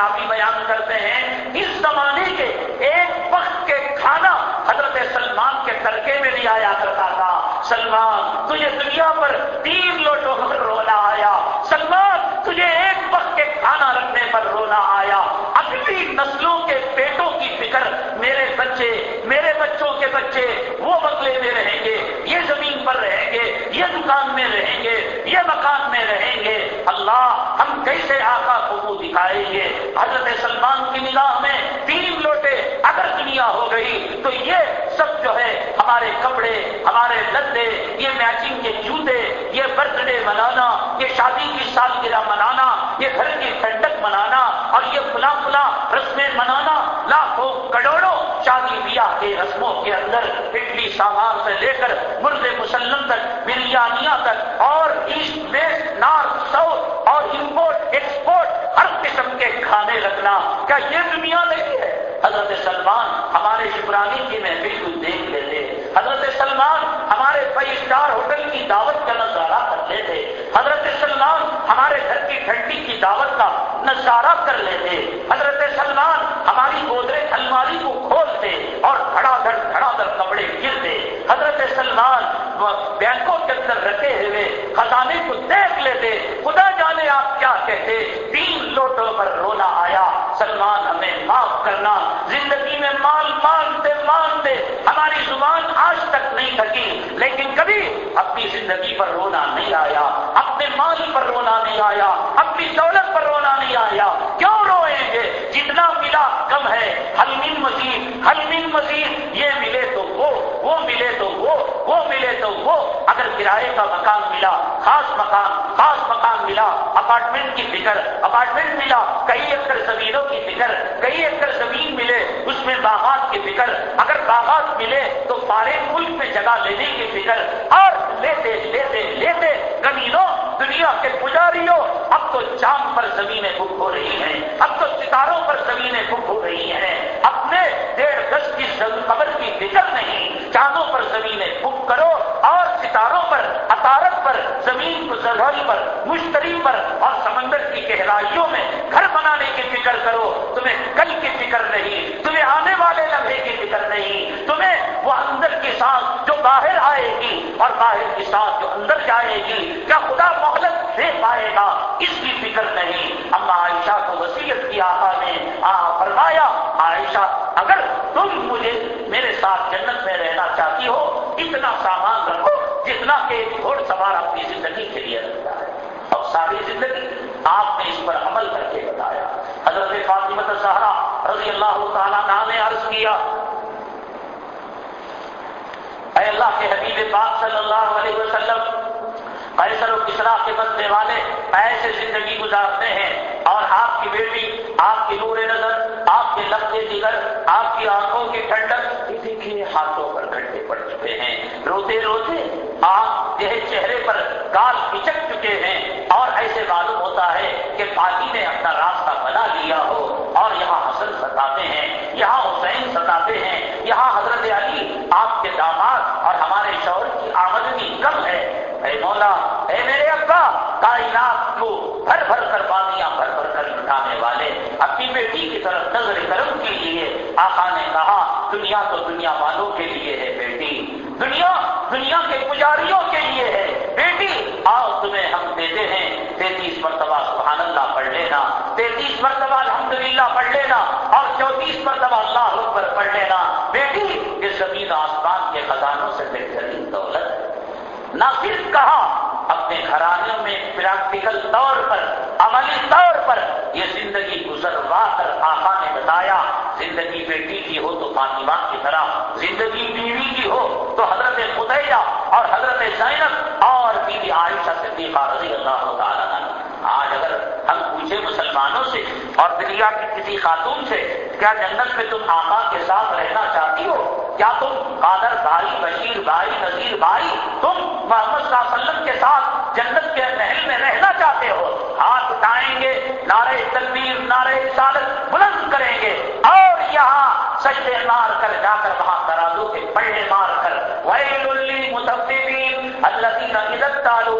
صحابی بیان کرتے ہیں، اس زمانے کے ایک وقت کے کھانا حضرت سلمان کے ترکے میں نہیں آیا کرتا تھا۔ سلمان، تجھے دنیا پر تین لوٹوں پر رونا آیا۔ سلمان، تجھے ایک وقت کے کھانا رکھنے پر رونا آیا۔ اگلی نسلوں کے پیٹوں کی فکر میرے بچے، میرے بچوں کے بچے، وہ بکلے میں رہیں گے، یہ زمین پر رہیں گے، یہ دکان میں رہیں گے، یہ مکان میں رہیں گے۔ اللہ کیسے آقا کو منہ دکھائیں گے؟ حضرت سلمان کی نگاہ میں تین لوٹے اگر دنیا ہو گئی، تو یہ سب جو ہے ہمارے کپڑے، ہمارے لدے، یہ میچنگ کے جوتے، یہ برتھ ڈے منانا، یہ شادی کی سالگرہ منانا، یہ گھر کی ٹھنڈک منانا اور یہ فلاں فلاں رسمیں منانا، لاکھوں کروڑوں شادی بیاہ کے رسموں کے اندر اٹلی سامان سے لے کر مرد مسلم تک بریانیاں تک اور east west, north south export ہر قسم کے کھانے رکھنا کیا یہ دنیا نہیں ہے؟ حضرت سلمان ہمارے شکرانی کی محفل کو دیکھ لیتے حضرت سلمان ہمارے فائیو اسٹار ہوٹل کی دعوت کا نظارہ کر لیتے حضرت سلمان ہمارے گھر کی ٹھنڈی کی دعوت کا نظارہ کر لیتے حضرت سلمان ہماری گودرے الماری کو کھولتے اور دھڑا دھڑ دھڑا دھڑ کپڑے گرتے حضرت سلمان بینکوں کے اندر رکھے ہوئے خزانے کو دیکھ لیتے، خدا جانے آپ کیا کہتے، تین لوٹوں پر رونا آیا۔ سلمان ہمیں معاف کرنا، زندگی میں مال مانتے مانتے ہماری زبان آج تک نہیں تھکی، لیکن کبھی اپنی زندگی پر رونا نہیں آیا، اپنے مال پر رونا نہیں آیا، اپنی دولت پر رونا نہیں آیا۔ کیوں روئیں گے جتنا ملا کم ہے۔ حلمین مزید حلمین مزید۔ یہ ملے تو وہ وہ ملے تو وہ وہ ملے تو وہ۔ اگر کرائے کا مکان ملا، خاص مکان خاص مکان ملا، اپارٹمنٹ کی فکر، اپارٹمنٹ ملا، کئی ایکڑ زمینوں کی فکر کئی ایکڑ زمین ملے اس میں باغات کی فکر، اگر باغات ملے تو سارے ملک میں جگہ لینے کی فکر۔ اور لیتے لیتے لیتے کمینوں، دنیا کے پجاریوں، اب تو چاند پر زمینیں بک ہو رہی ہیں۔ اب تو ستاروں پر زمینیں بک ہو رہی ہیں۔ اپنے ڈیڑھ دس کی قبر کی فکر نہیں۔ چاندوں پر زمینیں بک کرو اور ستاروں پر، اطارت پر، زمین گزرگری پر، مشتری پر اور سمندر کی گہرائیوں میں گھر بنانے کی فکر کرو۔ تمہیں کل کی فکر نہیں، تمہیں آنے والے لمحے کی فکر نہیں۔ تمہیں وہ اندر کی سانس جو باہر آئے گی اور باہر کی سانس جو اندر جائے گی، کیا خدا مہلت دے پائے گا؟ اس کی فکر نہیں۔ اما عائشہ کو وسیعت کی آقا نے آ فرمایا، عائشہ، اگر تم مجھے میرے ساتھ جنت میں رہنا چاہتی ہو، اتنا سامان رکھو جتنا کہ ایک گھوڑ سوار اپنی زندگی کے لیے رکھتا ہے۔ اور ساری زندگی آپ نے اس پر عمل کر کے بتایا۔ حضرت فاطمت زہرا رضی اللہ تعالیٰ نے عرض کیا، اے اللہ کے حبیب پاک صلی اللہ علیہ وسلم، قیصر و کسرا کے بننے والے ایسے زندگی گزارتے ہیں، اور آپ کی بیٹی، آپ کی نور نظر، آپ کے لفظ جگر آپ کی آنکھوں کی ٹھنڈک دیکھیے ہاتھوں پر پڑ چکے ہیں۔ روتے روتے آپ یہ چہرے پر گال پچک چکے ہیں اور ایسے معلوم ہوتا ہے کہ پاکی نے اپنا راستہ بنا لیا ہو اور یہاں حسن ستاتے ہیں، یہاں حسین ستاتے ہیں، یہاں حضرت علی آپ کے داماد اور ہمارے شوہر کی آمدنی کم ہے۔ اے مولا، اے میرے ابا، کائنات کو بھر بھر کر پانیاں بھر بھر کر لٹانے والے، اپنی بیٹی کی طرف نظر کرم کے لیے آقا نے کہا، دنیا تو دنیا والوں دنیا دنیا کے پجاریوں کے لیے ہے۔ بیٹی، آؤ تمہیں ہم دیتے ہیں۔ تینتیس مرتبہ سبحان اللہ پڑھ لینا۔ تینتیس مرتبہ الحمدللہ پڑھ لینا۔ اور چوتیس مرتبہ اللہ اکبر پڑھ لینا۔ بیٹی یہ زمین آسمان کے خزانوں سے بہترین دولت۔ نہ صرف کہا، اپنے گھرانوں میں پریکٹیکل طور پر، عملی طور پر یہ زندگی گزروا کر آقا نے بتایا۔ زندگی بیٹی کی ہو تو فاطمہ کی طرح، زندگی بیوی کی ہو تو حضرت خدیجہ اور حضرت زینب اور بیوی عائشہ صدیقہ رضی اللہ تعالیٰ آج اگر ہم پوچھے مسلمانوں سے اور دنیا کی کسی خاتون سے، کیا جنت میں تم آقا کے ساتھ رہنا چاہتی ہو؟ کیا تم قادر بھائی، بشیر بھائی، نذیر بھائی، تم محمد صلی اللہ علیہ وسلم کے ساتھ جنت کے محل میں رہنا چاہتے ہو؟ ہاتھ اٹھائیں گے نعرے تنویر نعرے سالت بلند کریں گے۔ اور یہاں سجدے مار کر جا کر وہاں ترازو کے پلے مار کر ویل المتصفین اللہ دینا عزت علی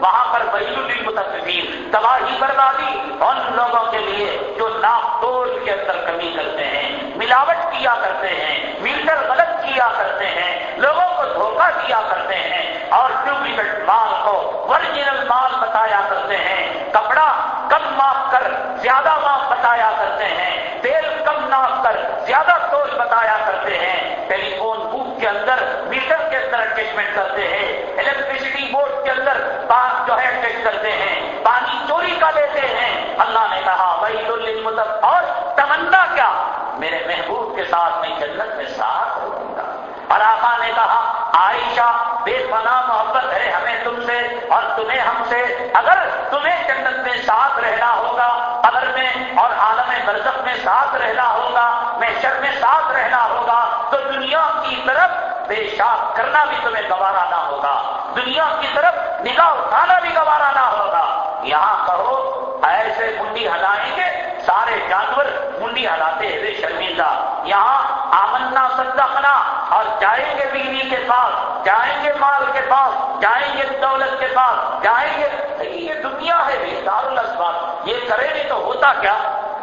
وہاں پر ویل المتصفین تباہی بربادی ان لوگوں کے لیے جو ناپ کے اندر کمی کرتے ہیں، ملاوٹ کیا کرتے ہیں، میٹر غلط کیا کرتے ہیں، لوگوں کو دھوکہ دیا کرتے ہیں اور ڈپلیکیٹ مال کو اوریجنل مال بتایا کرتے ہیں، کپڑا کم ماپ کر، زیادہ ماپ بتایا کرتے ہیں۔ تیل کم ناپ کر، زیادہ توش بتایا کرتے ہیں۔ ٹیلی فون بوتھ کے اندر میٹر کے اندر اٹیچمنٹ کرتے ہیں۔ الیکٹریسٹی بورڈ کے اندر جو ہے اٹیچ کرتے ہیں۔ پانی چوری کا لیتے ہیں۔ اللہ نے کہا وہی للمتب اور تمنا کیا؟ میرے محبوب کے ساتھ میں جنت میں ساتھ رہوں گا۔ اور آقا نے کہا، عائشہ بے پناہ محبت ہے ہمیں تم سے اور تمہیں ہم سے۔ اگر تمہیں جنت میں ساتھ رہنا ہوگا، قبر میں اور عالم برزخ میں ساتھ رہنا ہوگا، محشر میں ساتھ رہنا ہوگا، تو دنیا کی طرف پیشاب کرنا بھی تمہیں گوارا نہ ہوگا۔ دنیا کی طرف نگاہ اٹھانا بھی گوارا نہ ہوگا۔ یہاں کہو، ایسے منڈی ہلائیں گے سارے جانور منڈی ہلاتے ہوئے شرمندہ۔ یہاں آمنا صدقنا اور جائیں گے بجلی کے پاس، جائیں گے مال کے پاس، جائیں گے دولت کے پاس، جائیں گے۔ یہ دنیا ہے دار الاسباب یہ کرے بھی تو ہوتا کیا؟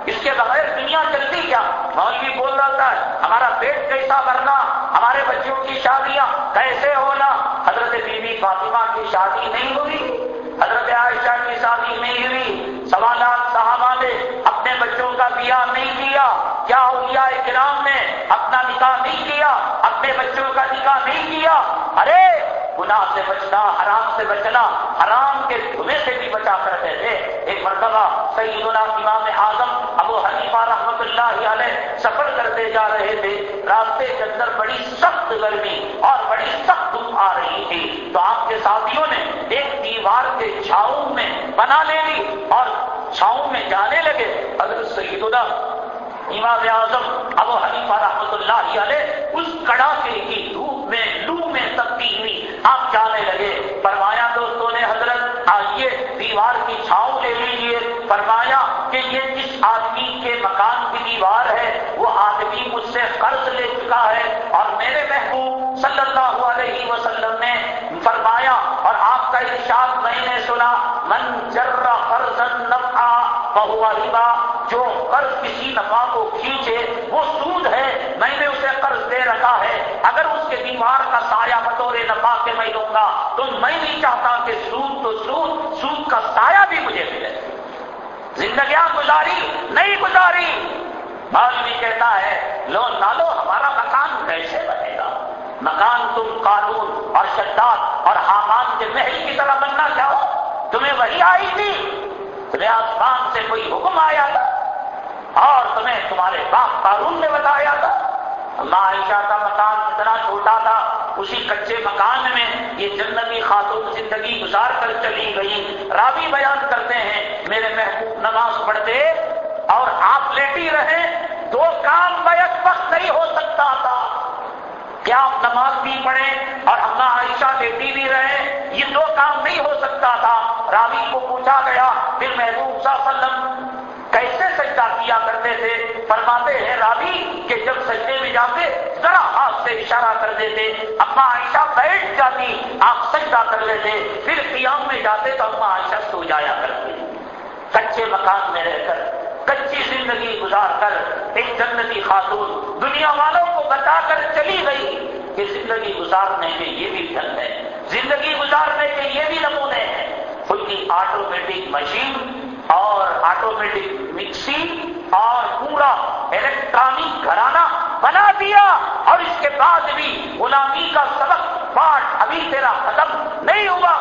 اس کے بغیر دنیا چلتی کیا؟ مولوی بول رہا تھا، ہمارا پیٹ کیسا بھرنا، ہمارے بچوں کی شادیاں کیسے ہونا؟ حضرت بی بی فاطمہ کی شادی نہیں ہوئی؟ حضرت عائشہ کی شادی نہیں ہوئی؟ سوالات صحابہ نے نے بچوں کا بیاہ نہیں کیا کیا اولیاء اکرام نے اپنا نکاح نہیں کیا، اپنے بچوں کا نکاح نہیں کیا؟ ارے! گناہ سے بچنا، حرام سے بچنا، حرام کے دھویں سے بھی بچا کرتے تھے۔ ایک مرتبہ سیدنا امام اعظم ابو حنیفہ رحمت اللہ علیہ سفر کرتے جا رہے تھے۔ راستے کے اندر بڑی سخت گرمی اور بڑی سخت دھوپ آ رہی تھی۔ تو آپ کے ساتھیوں نے ایک دیوار کے چھاؤں میں بنا لے لی اور چھاؤں میں جانے لگے۔ حضرت سیدنا امام اعظم ابو حنیفہ رحمت اللہ علیہ اس کڑاکے کی دھوپ میں، لو میں تبدی ہوئی آپ جانے لگے۔ فرمایا دوستوں نے حضرت، آئیے دیوار کی چھاؤں لے لیجیے فرمایا کہ یہ جس آدمی کے مکان کی دیوار ہے، وہ آدمی مجھ سے قرض لے چکا ہے۔ اور میرے محبوب صلی اللہ علیہ وسلم نے فرمایا، اور آپ کا ارشاد میں نے سنا، من جر قرض نفع بہوا ربا قرض کسی نفع کو کھینچے، وہ سود ہے، میں نے اسے قرض دے رکھا ہے۔ اگر اس کے دیوار کا سایہ بطور نفع کے میں لوں گا، تو میں نہیں چاہتا کہ سود تو سود سود کا سایہ بھی مجھے ملے۔ زندگیاں گزاری، نہیں گزاری۔ بھی کہتا ہے، لو نہ لو ہمارا مکان کیسے بنے گا۔ مکان تم قانون اور شداد اور حامان کے محل کی طرح بننا چاہو۔ تمہیں وہی آئی تھی۔ تمہیں آسمان سے کوئی حکم آیا تھا۔ اور تمہیں تمہارے باپ قارون نے بتایا تھا۔ اللہ عائشہ کا مکان اتنا چھوٹا تھا، اسی کچے مکان میں یہ جنتی خاتون زندگی گزار کر چلی گئی۔ راوی بیان کرتے ہیں، میرے محبوب نماز پڑھتے اور آپ لیٹی رہے دو کام بیک وقت نہیں ہو سکتا تھا۔ کیا آپ نماز بھی پڑھیں اور اللہ عائشہ لیٹی بھی رہے یہ دو کام نہیں ہو سکتا تھا۔ راوی کو پوچھا گیا، پھر محبوب صلی اللہ علیہ وسلم کیسے سجدہ کیا کرتے تھے؟ فرماتے ہیں، راوی کہ جب سجدے میں جاتے، ذرا ہاتھ سے اشارہ کر دیتے اما عائشہ بیٹھ جاتی، آپ سجدہ کر لیتے، پھر قیام میں جاتے تو اما عائشہ سو جایا کرتے۔ کچے مکان میں رہ کر، کچی زندگی گزار کر، ایک جنتی خاتون دنیا والوں کو بتا کر چلی گئی کہ زندگی گزارنے کے یہ بھی ڈھنگ ہے۔ زندگی گزارنے کے یہ بھی نمونے ہیں۔ خود کی آٹومیٹک مشین اور آٹومیٹک مکسی اور پورا الیکٹرانک گھرانہ بنا دیا اور اس کے بعد بھی غلامی کا سبق پاٹ ابھی تیرا ختم نہیں ہوا۔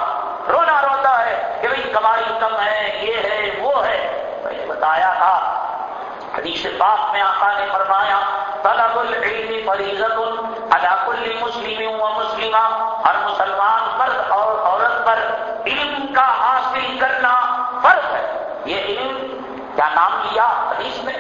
رونا روتا ہے کہ بھائی کمائی کم ہے، یہ ہے، وہ ہے۔ میں نے بتایا تھا حدیث پاک میں آقا نے فرمایا، طلب العلم فریضت علی کل مسلم و مسلمہ، ہر مسلمان مرد اور عورت پر علم کا حاصل کرنا فرض ہے۔ یہ علم کیا نام لیا حدیث میں؟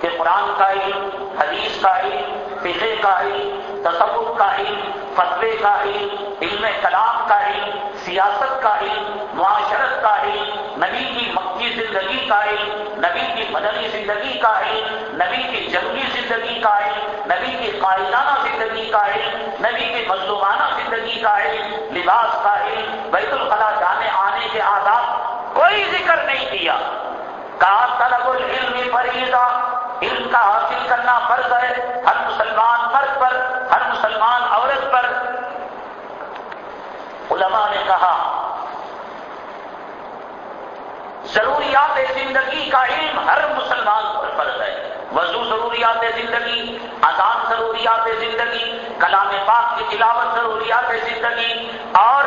کہ قرآن کا علم حدیث کا علم فضے کا علم تصور کا علم فتوے کا علم علم کلام کا علم سیاست کا علم معاشرت کا علم نبی کی مکی زندگی کا علم نبی کی مدنی زندگی کا علم نبی کی جنگی زندگی کا علم نبی کی قائدانہ زندگی کا علم نبی کی مظلومانہ زندگی کا علم لباس کا علم بیت الخلا جانے آنے کے آداب کوئی ذکر نہیں کیا کہا، طلب العلم فریضہ. علم کا حاصل کرنا فرض ہے، ہر مسلمان مرد پر، ہر مسلمان عورت پر۔ علماء نے کہا، ضروریات زندگی کا علم ہر مسلمان پر فرض ہے۔ وضو ضروریات زندگی، اذان ضروریات زندگی، کلام پاک کی تلاوت ضروریات زندگی۔ اور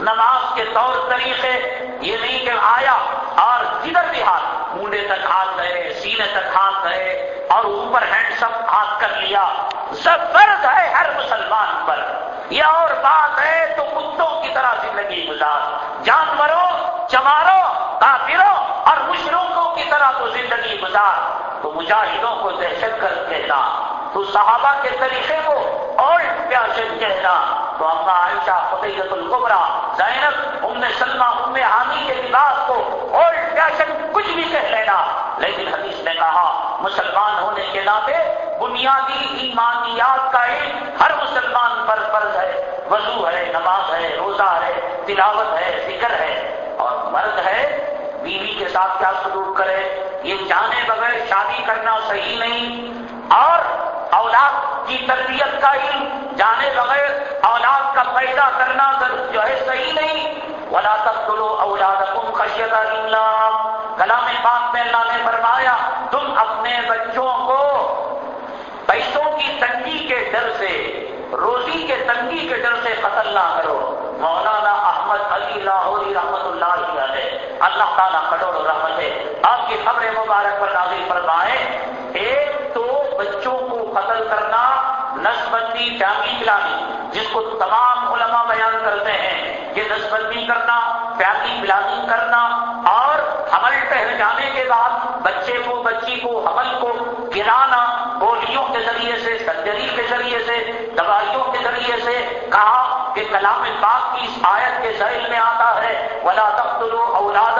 نماز کے طور طریقے، یہ نہیں کہ آیا اور جدھر بھی ہاتھ مونڈے تک ہاتھ گئے، سینے تک ہاتھ گئے اور اوپر ہینڈ سب ہاتھ کر لیا۔ سب فرض ہے ہر مسلمان پر۔ یہ اور بات ہے تو کتوں کی طرح زندگی گزار۔ جانوروں، چماروں، کافروں اور مشرقوں کی طرح تو زندگی گزار۔ تو مجاہدوں کو دہشت گرد کہنا، تو صحابہ کے طریقے کو اور پیاشن کہنا۔ تو اما عائشہ فقیت القبرا زینب، ام سلمہ، ام حامی کے لباس کو اور پیاشن کچھ بھی کہہ لینا۔ لیکن حدیث نے کہا، مسلمان ہونے کے ناطے بنیادی ایمانیات کا علم ہر مسلمان پر فرض ہے۔ وضو ہے، نماز ہے، روزہ ہے، تلاوت ہے فکر ہے۔ اور مرد ہے، بیوی کے ساتھ کیا سلوک کرے، یہ جانے بغیر شادی کرنا صحیح نہیں۔ اور اولاد کی تربیت کا علم جانے بغیر اولاد کا پیدا کرنا جو ہے صحیح نہیں۔ ولا تک تلو اولاد کم خشیت کلام پاک میں اللہ نے فرمایا، تم اپنے بچوں کو پیسوں کی تنگی کے ڈر سے، روزی کے تنگی کے ڈر سے قتل نہ کرو۔ مولانا احمد علی لاہوری رحمت اللہ علیہ اللہ تعالیٰ کروڑ رحمت ہے۔ آپ کی خبر مبارک پر نازل فرمائے، ایک تو بچوں کو قتل کرنا، نسبندی فیملی پلانی جس کو تمام علماء بیان کرتے ہیں کہ نسبندی کرنا، فیملی پلانی کرنا، اور حمل ٹہر جانے کے بعد بچے کو، بچی کو حمل کو گرانا گولیوں کے ذریعے سے، سرجری کے ذریعے سے دوائیوں کے ذریعے سے کہا کہ کلام پاک کی اس آیت کے ذہن میں آتا ہے، ولا تختلو اولاد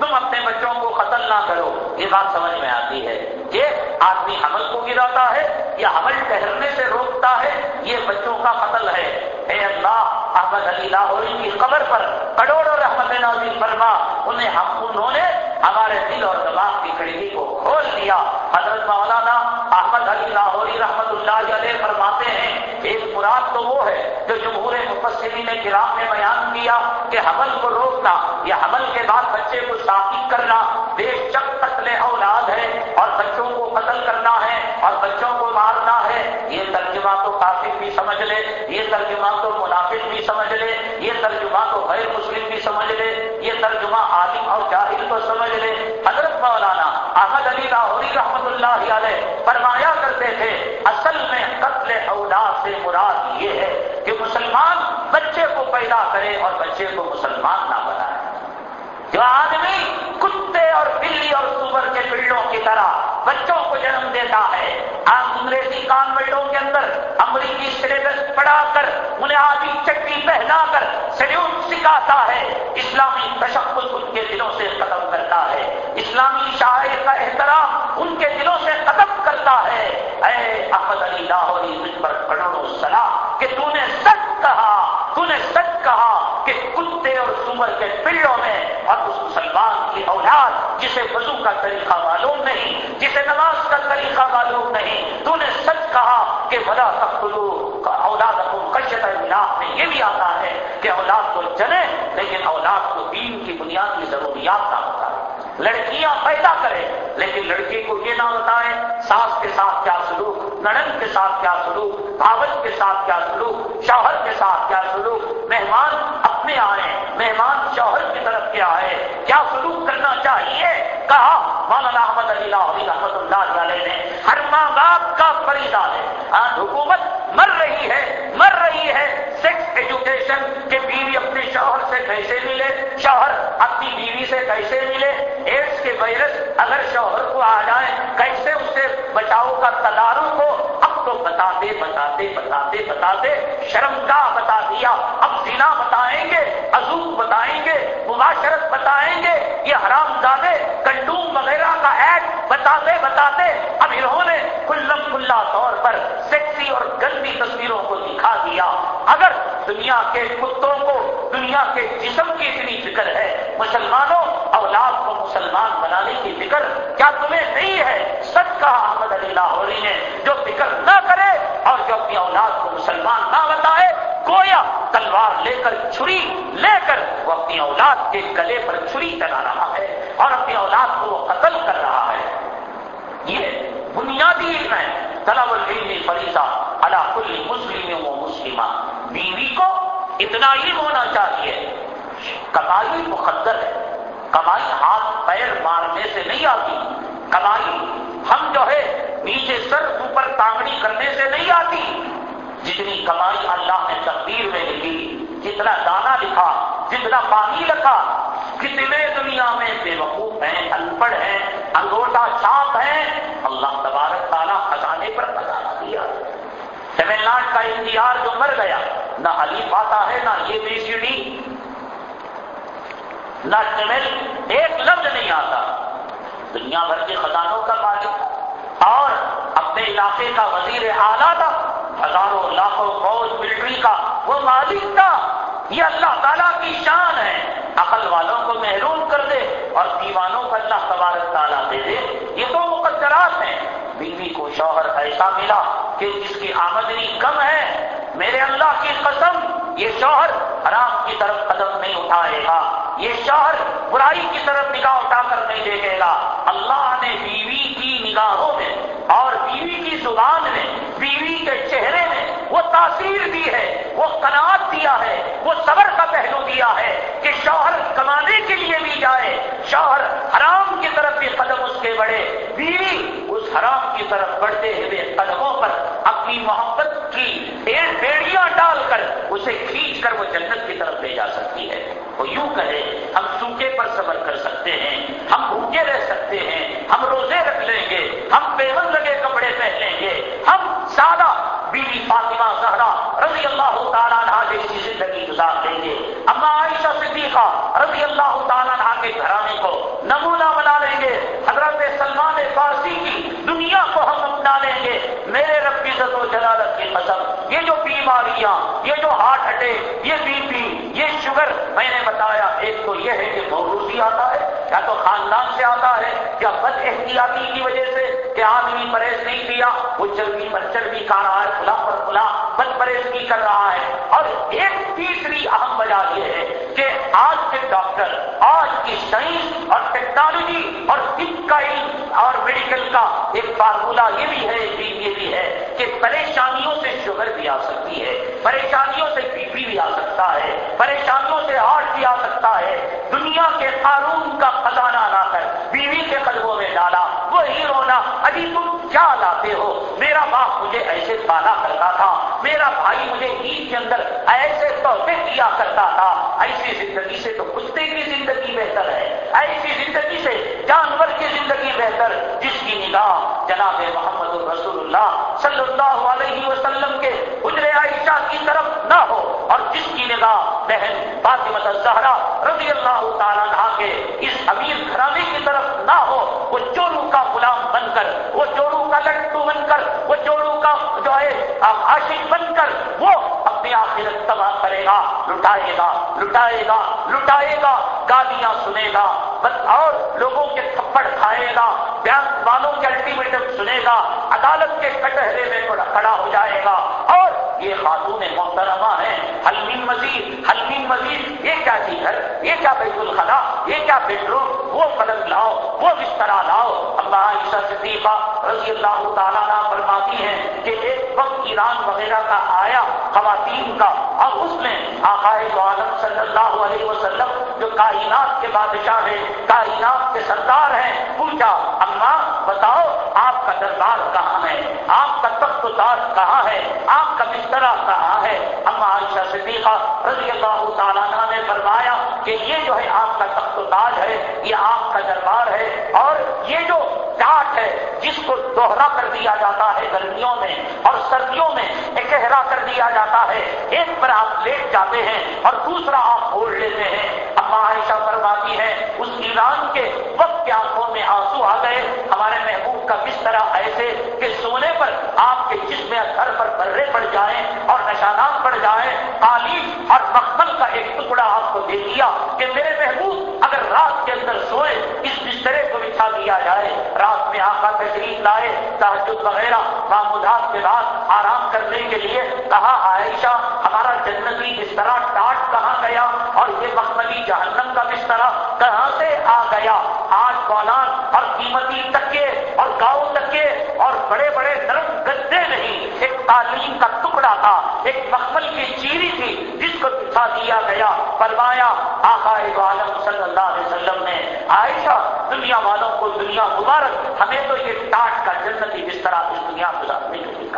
تم اپنے بچوں کو قتل نہ کرو۔ یہ بات سمجھ میں آتی ہے کہ آدمی حمل کو گراتا ہے یا حمل ٹہرنے سے روکتا ہے، یہ بچوں کا قتل ہے۔ اے اللہ، احمد علی لاہوری کی قبر پر کروڑوں رحمت نازل فرما، انہیں ہم انہوں نے ہمارے دل اور دماغ کی کھڑکی کو کھول دیا۔ حضرت مولانا احمد علی لاہوری رحمت اللہ علیہ فرماتے ہیں ایک مراد تو وہ ہے جو جمہور مفسرین نے گرام میں بیان کیا کہ حمل کو روکنا یا حمل کے بعد بچے کو ثابت کرنا بے شک قتل اولاد ہے اور بچوں کو قتل کرنا ہے اور بچوں کو مارنا ہے۔ یہ ترجمہ تو کافی بھی سمجھ لے، یہ ترجمہ تو منافق بھی سمجھ لے، یہ ترجمہ تو غیر مسلم بھی سمجھ لے۔ سمجھ حضرت مولانا احمد علی لاہوری رحمت اللہ علیہ فرمایا کرتے تھے، اصل میں قتل اولاد سے مراد یہ ہے کہ مسلمان بچے کو پیدا کرے اور بچے کو مسلمان نہ بنائے۔ جو آدمی کتے اور بلی اور سور کے پلوں کی طرح بچوں کو جنم دیتا ہے۔ آپ انگریزی کانوینٹوں کے اندر امریکی سلیبس پڑھا کر، انہیں آدھی چٹی پہنا کر سلیوٹ سکھاتا ہے۔ اسلامی تشخص ان کے دلوں سے ختم کرتا ہے۔ اسلامی شاعر کا احترام ان کے دلوں سے ختم کرتا ہے۔ اے احمد علی لاہوری، مجھ پر کروڑوں سلام کہ تو نے سچ کہا۔ تو نے سچ کہا کہ کتے اور سمر کے پلوں میں اور اس مسلمان کی اولاد جسے وضو کا طریقہ معلوم نہیں، جسے نماز کا طریقہ معلوم نہیں، تو نے سچ کہا کہ بلا تختلو اولاد کو کشت ملاپ میں یہ بھی آتا ہے کہ اولاد کو جنے لیکن اولاد کو دین کی بنیادی ضروریات کا ہوتا ہے لڑکیاں پیدا کرے لیکن لڑکی کو یہ نہ بتائے ساس کے ساتھ کیا سلوک نڑن کے ساتھ کیا سلوک بھاوت کے ساتھ کیا سلوک، شوہر کے ساتھ کیا سلوک، مہمان اپنے آئے مہمان شوہر کی طرف کیا ہے؟ کیا سلوک کرنا چاہیے؟ کہا، مولانا احمد علی علی رحمت اللہ علیہ نے، ہر ماں باپ کا فریضہ ہے۔ آج حکومت مر رہی ہے، مر رہی ہے۔ سیکس ایجوکیشن کہ بیوی اپنے شوہر سے کیسے ملے، شوہر اپنی بیوی سے کیسے ملے۔ ایڈس کے وائرس اگر شوہر کو آ جائے، کیسے اس سے بچاؤ کا تدارک ہو؟ اب تو بتاتے بتاتے بتاتے بتاتے شرمگاہ بتا دیا۔ اب زنا بتائیں گے عزوب بتائیں گے، مباشرت بتائیں گے، یہ حرام زادے، کنڈوم وغیرہ کا ایڈ بتاتے بتاتے۔ اب انہوں نے کلم کھلا طور پر سیکسی اور گندی تصویروں کو دکھا دیا۔ اگر دنیا کے کتوں کو، دنیا کے جسم کی اتنی فکر ہے، مسلمانوں، اولاد کو مسلمان بنانے کی فکر کیا تمہیں نہیں ہے؟ سچ کہا احمد علی لاہوری نے جو فکر نہ کرے اور جو اپنی اولاد کو مسلمان نہ بتائے، گویا تلوار لے کر چھری، لے کر وہ اپنی اولاد کے گلے پر چھری چلا رہا ہے اور اپنی اولاد کو وہ قتل کر رہا ہے۔ یہ بنیادی علم ہے۔ طلب العلم فریضہ اللہ کل مسلم و مسلمہ۔ بیوی کو اتنا علم ہونا چاہیے۔ کمائی مقدر ہے۔ کمائی ہاتھ پیر مارنے سے نہیں آتی۔ کمائی ہم جو ہے، نیچے سر اوپر تانگڑی کرنے سے نہیں آتی۔ جتنی کمائی اللہ نے تقدیر میں لکھی، جتنا دانا لکھا، جتنا پانی رکھا، کتنے دنیا میں بے وقوف ہیں ان پڑھ ہیں، انگوٹا چھاپ ہیں، اللہ تبارک تعالیٰ خزانے پر خزانہ دیا۔ تمل ناڈ کا انتہار جو مر گیا، نہ حلیف آتا ہے، نہ یہ بی سی ڈی۔ نہ تمل ایک لفظ نہیں آتا۔ دنیا بھر کے خزانوں کا مالک اور اپنے علاقے کا وزیر اعلیٰ تھا، ہزاروں لاکھوں فوج ملٹری کا وہ مالک تھا۔ یہ اللہ تعالیٰ کی شان ہے۔ عقل والوں کو محروم کر دے اور دیوانوں کو اللہ تبارک تعالیٰ دے دے۔ یہ تو مقدرات ہیں۔ بیوی کو شوہر ایسا ملا کہ جس کی آمدنی کم ہے۔ میرے اللہ کی قسم، یہ شوہر حرام کی طرف قدم نہیں اٹھائے گا۔ یہ شوہر برائی کی طرف نگاہ اٹھا کر نہیں دیکھے گا۔ اللہ نے بیوی کی نگاہوں میں اور بیوی کی زبان میں، بیوی کے چہرے میں وہ تاثیر دی ہے، وہ قناعت دیا ہے، وہ صبر کا پہلو دیا ہے کہ شوہر کمانے کے لیے بھی جائے، شوہر حرام کی طرف بھی قدم اس کے بڑھے۔ بیوی اس حرام کی طرف بڑھتے ہوئے قدموں پر اپنی محبت کی بیڑیاں ڈال کر اسے کھینچ کر وہ جنت کی طرف لے جا سکتی ہے۔ وہ یوں کہے، ہم سوکھے پر صبر کر سکتے ہیں، ہم بھوکے رہ سکتے ہیں، ہم روزے رکھ لیں گے، ہم پیون لگے کپڑے پہن لیں گے، ہم سادہ بیوی فاطمہ زہرا رضی اللہ تعالیٰ عنہ جیسی زندگی گزار دیں گے۔ اما عائشہ صدیقہ رضی اللہ تعالیٰ عنہ کے گھرانے کو نمونہ بنا لیں گے۔ حضرت سلمان فارسی کی دنیا کو ہم اپنا لیں گے۔ میرے رب کی عزت و جلالت کی قسم، یہ جو بیماریاں، یہ جو ہارٹ اٹیک، یہ بی پی، یہ شوگر، میں نے بتایا، ایک تو یہ ہے کہ موروثی آتا ہے، یا تو خاندان سے آتا ہے، یا بد احتیاطی کی وجہ سے کہ آدمی پرہیز نہیں کیا، وہ چربی پر چربی کھا رہا ہے کھلا پر کھلا بد پرہیز کر رہا ہے اور ایک تیسری اہم وجہ یہ ہے کہ آج کے ڈاکٹر، آج کی سائنس اور ٹیکنالوجی اور طب کا علم اور میڈیکل کا ایک فارمولا یہ بھی ہے، یہ بھی ہے کہ پریشانیوں سے شوگر بھی آ سکتی ہے، پریشانیوں سے بی پی بھی آ سکتا ہے، پریشانیوں سے ہارٹ بھی آ سکتا ہے، دنیا کے قانون کا خزانہ لا کر، بیوی کے قدموں میں ڈالا، وہی رونا، ابھی تم کیا لاتے ہو؟ میرا باپ مجھے ایسے پالا کرتا تھا۔ میرا بھائی مجھے عید کے اندر ایسے تحفے کیا کرتا تھا۔ ایسی زندگی سے تو کتے کی زندگی بہتر ہے۔ ایسی زندگی سے جانور کی زندگی بہتر۔ جس کی نگاہ جناب محمد الرسول اللہ صلی اللہ علیہ وسلم کے اجرے عائشہ کی طرف نہ ہو، اور جس کی نگاہ بہن فاطمہ الزہرا رضی اللہ تعالیٰ کے اس امیر گھرانے کی طرف نہ ہو، وہ چورو کا غلام بن کر، وہ چورو کا لٹو بن کر، وہ چورو ہے عاشق بن کر وہ اپنی آخرت تباہ کرے گا، لٹائے گا لٹائے گا لٹائے گا، گالیاں سنے گا، بس اور لوگوں کے تھپڑ کھائے گا بینک والوں کے الٹیمیٹم سنے گا، عدالت کے کٹہرے میں کھڑا ہو جائے گا۔ اور یہ خاتون محترمہ ہیں، حلمی مزید حلمی مزید، یہ کیا چیز ہے؟ یہ کیا بیت الخلا یہ کیا بیڈ روم وہ پلنگ لاؤ، وہ بسترا لاؤ۔ اللہ عیشہ صدیقہ رضی اللہ تعالیٰ فرماتی ہیں کہ ایک وقت ایران وغیرہ کا آیا، خواتین کا، اور اس نے آقائے عالم صلی اللہ علیہ وسلم جو کائنات کے بادشاہ ہیں، کائنات کے سردار ہیں، پوچھا اماں بتاؤ، آپ کا دربار کہاں ہے؟ آپ کا تخت تاج کہاں ہے؟ آپ کا بسترا کہاں ہے؟ اما عائشہ صدیقہ رضی اللہ تعالیٰ نے فرمایا کہ یہ جو ہے آپ کا تخت تاج ہے، یہ آپ کا دربار ہے، اور یہ جو ٹاٹ ہے جس کو دوہرا کر دیا جاتا ہے گرمیوں میں اور سردیوں میں اکہرا کر دیا جاتا ہے۔ ایک پر آپ لیٹ جاتے ہیں اور دوسرا آپ کھول لیتے ہیں۔ اما عائشہ فرماتی ہے، اس ایران کے وقت کے آنکھوں میں آنسو آ گئے۔ ہمارے محبوب کا کس طرح ایسے کہ سونے پر آپ کے جسم گھر پر برے پڑ جائیں اور نشانات پڑ جائیں۔ تعلیم اور مخمل کا ایک ٹکڑا آپ کو دے دیا کہ میرے محبوب، اگر رات کے اندر سوئے، اس بٹھا دیا جائے۔ رات میں آقا تشریف لائے، تحجد وغیرہ معمولات کے بعد آرام کرنے کے لیے کہا، عائشہ، ہمارا جنتی بسترا ٹاٹ کہاں گیا؟ اور یہ مخملی جہنم کا بسترا کہاں سے آ گیا؟ آج کونان اور قیمتی تکے اور گاؤں تکے اور بڑے بڑے نرم گدے نہیں، ایک تعلیم کا ٹکڑا تھا، ایک مخمل کی چیری تھی، جس کو دکھا دیا گیا۔ فرمایا، آقا عالم صلی اللہ علیہ وسلم نے، عائشہ، دنیا والوں کو دنیا مبارک، ہمیں تو یہ ٹاٹ کا جنتی طرح اس دنیا گزارنے کے لیے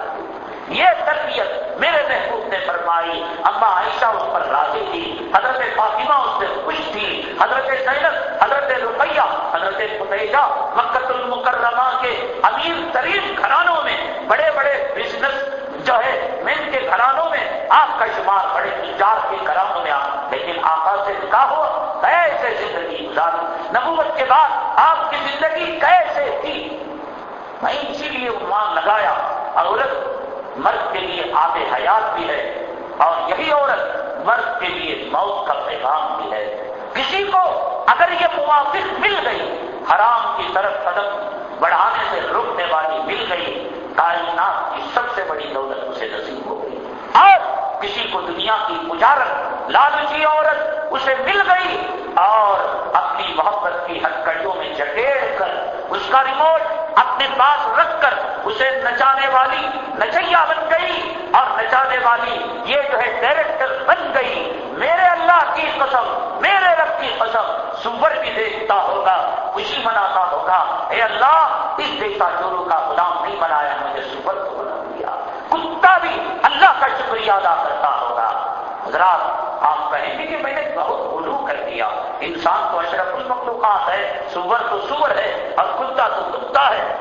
یہ تربیت میرے محبوب نے فرمائی۔ اما عائشہ اس پر راضی تھی، حضرت فاطمہ اس سے خوش تھی۔ حضرت زینب، حضرت رقیہ، حضرت فتیجہ مکت المکرمہ کے امیر ترین گھرانوں میں بڑے بڑے بزنس جو ہے، مین کے گھرانوں میں آپ کا شمار بڑے تجار کے گھرانوں میں آ لیکن آقا سے کہو کیسے زندگی گزاری؟ نبوت کے بعد آپ کی زندگی کیسے تھی؟ میں اسی لیے عنوان لگایا عورت مرد کے لیے آب حیات بھی ہے اور یہی عورت مرد کے لیے موت کا پیغام بھی ہے۔ کسی کو اگر یہ موافق مل گئی، حرام کی طرف قدم بڑھانے سے روکنے والی مل گئی، کائنات کی سب سے بڑی دولت اسے نصیب ہو گئی۔ اور کسی کو دنیا کی اجارت، لالچی عورت اسے مل گئی اور اپنی محبت کی ہتکڑیوں میں جکیڑ کر اس کا ریموٹ اپنے پاس رکھ کر اسے نچانے والی نچیا بن گئی اور نچانے والی یہ جو ہے ڈائریکٹر بن گئی۔ میرے اللہ کی قسم، میرے رب کی قسم، سور بھی دیکھتا ہوگا، خوشی مناتا ہوگا۔ اے اللہ، اس دیکھتا چوروں کا غلام نہیں بنایا، مجھے سور کو بنا دیا۔ کتا بھی اللہ کا شکریہ ادا کرتا ہوگا۔ حضرات آپ کہیں گے کہ میں نے بہت غلو کر دیا۔ انسان تو اشرف المخلوقات ہے، سور تو سور ہے، اور کتا تو کتا ہے۔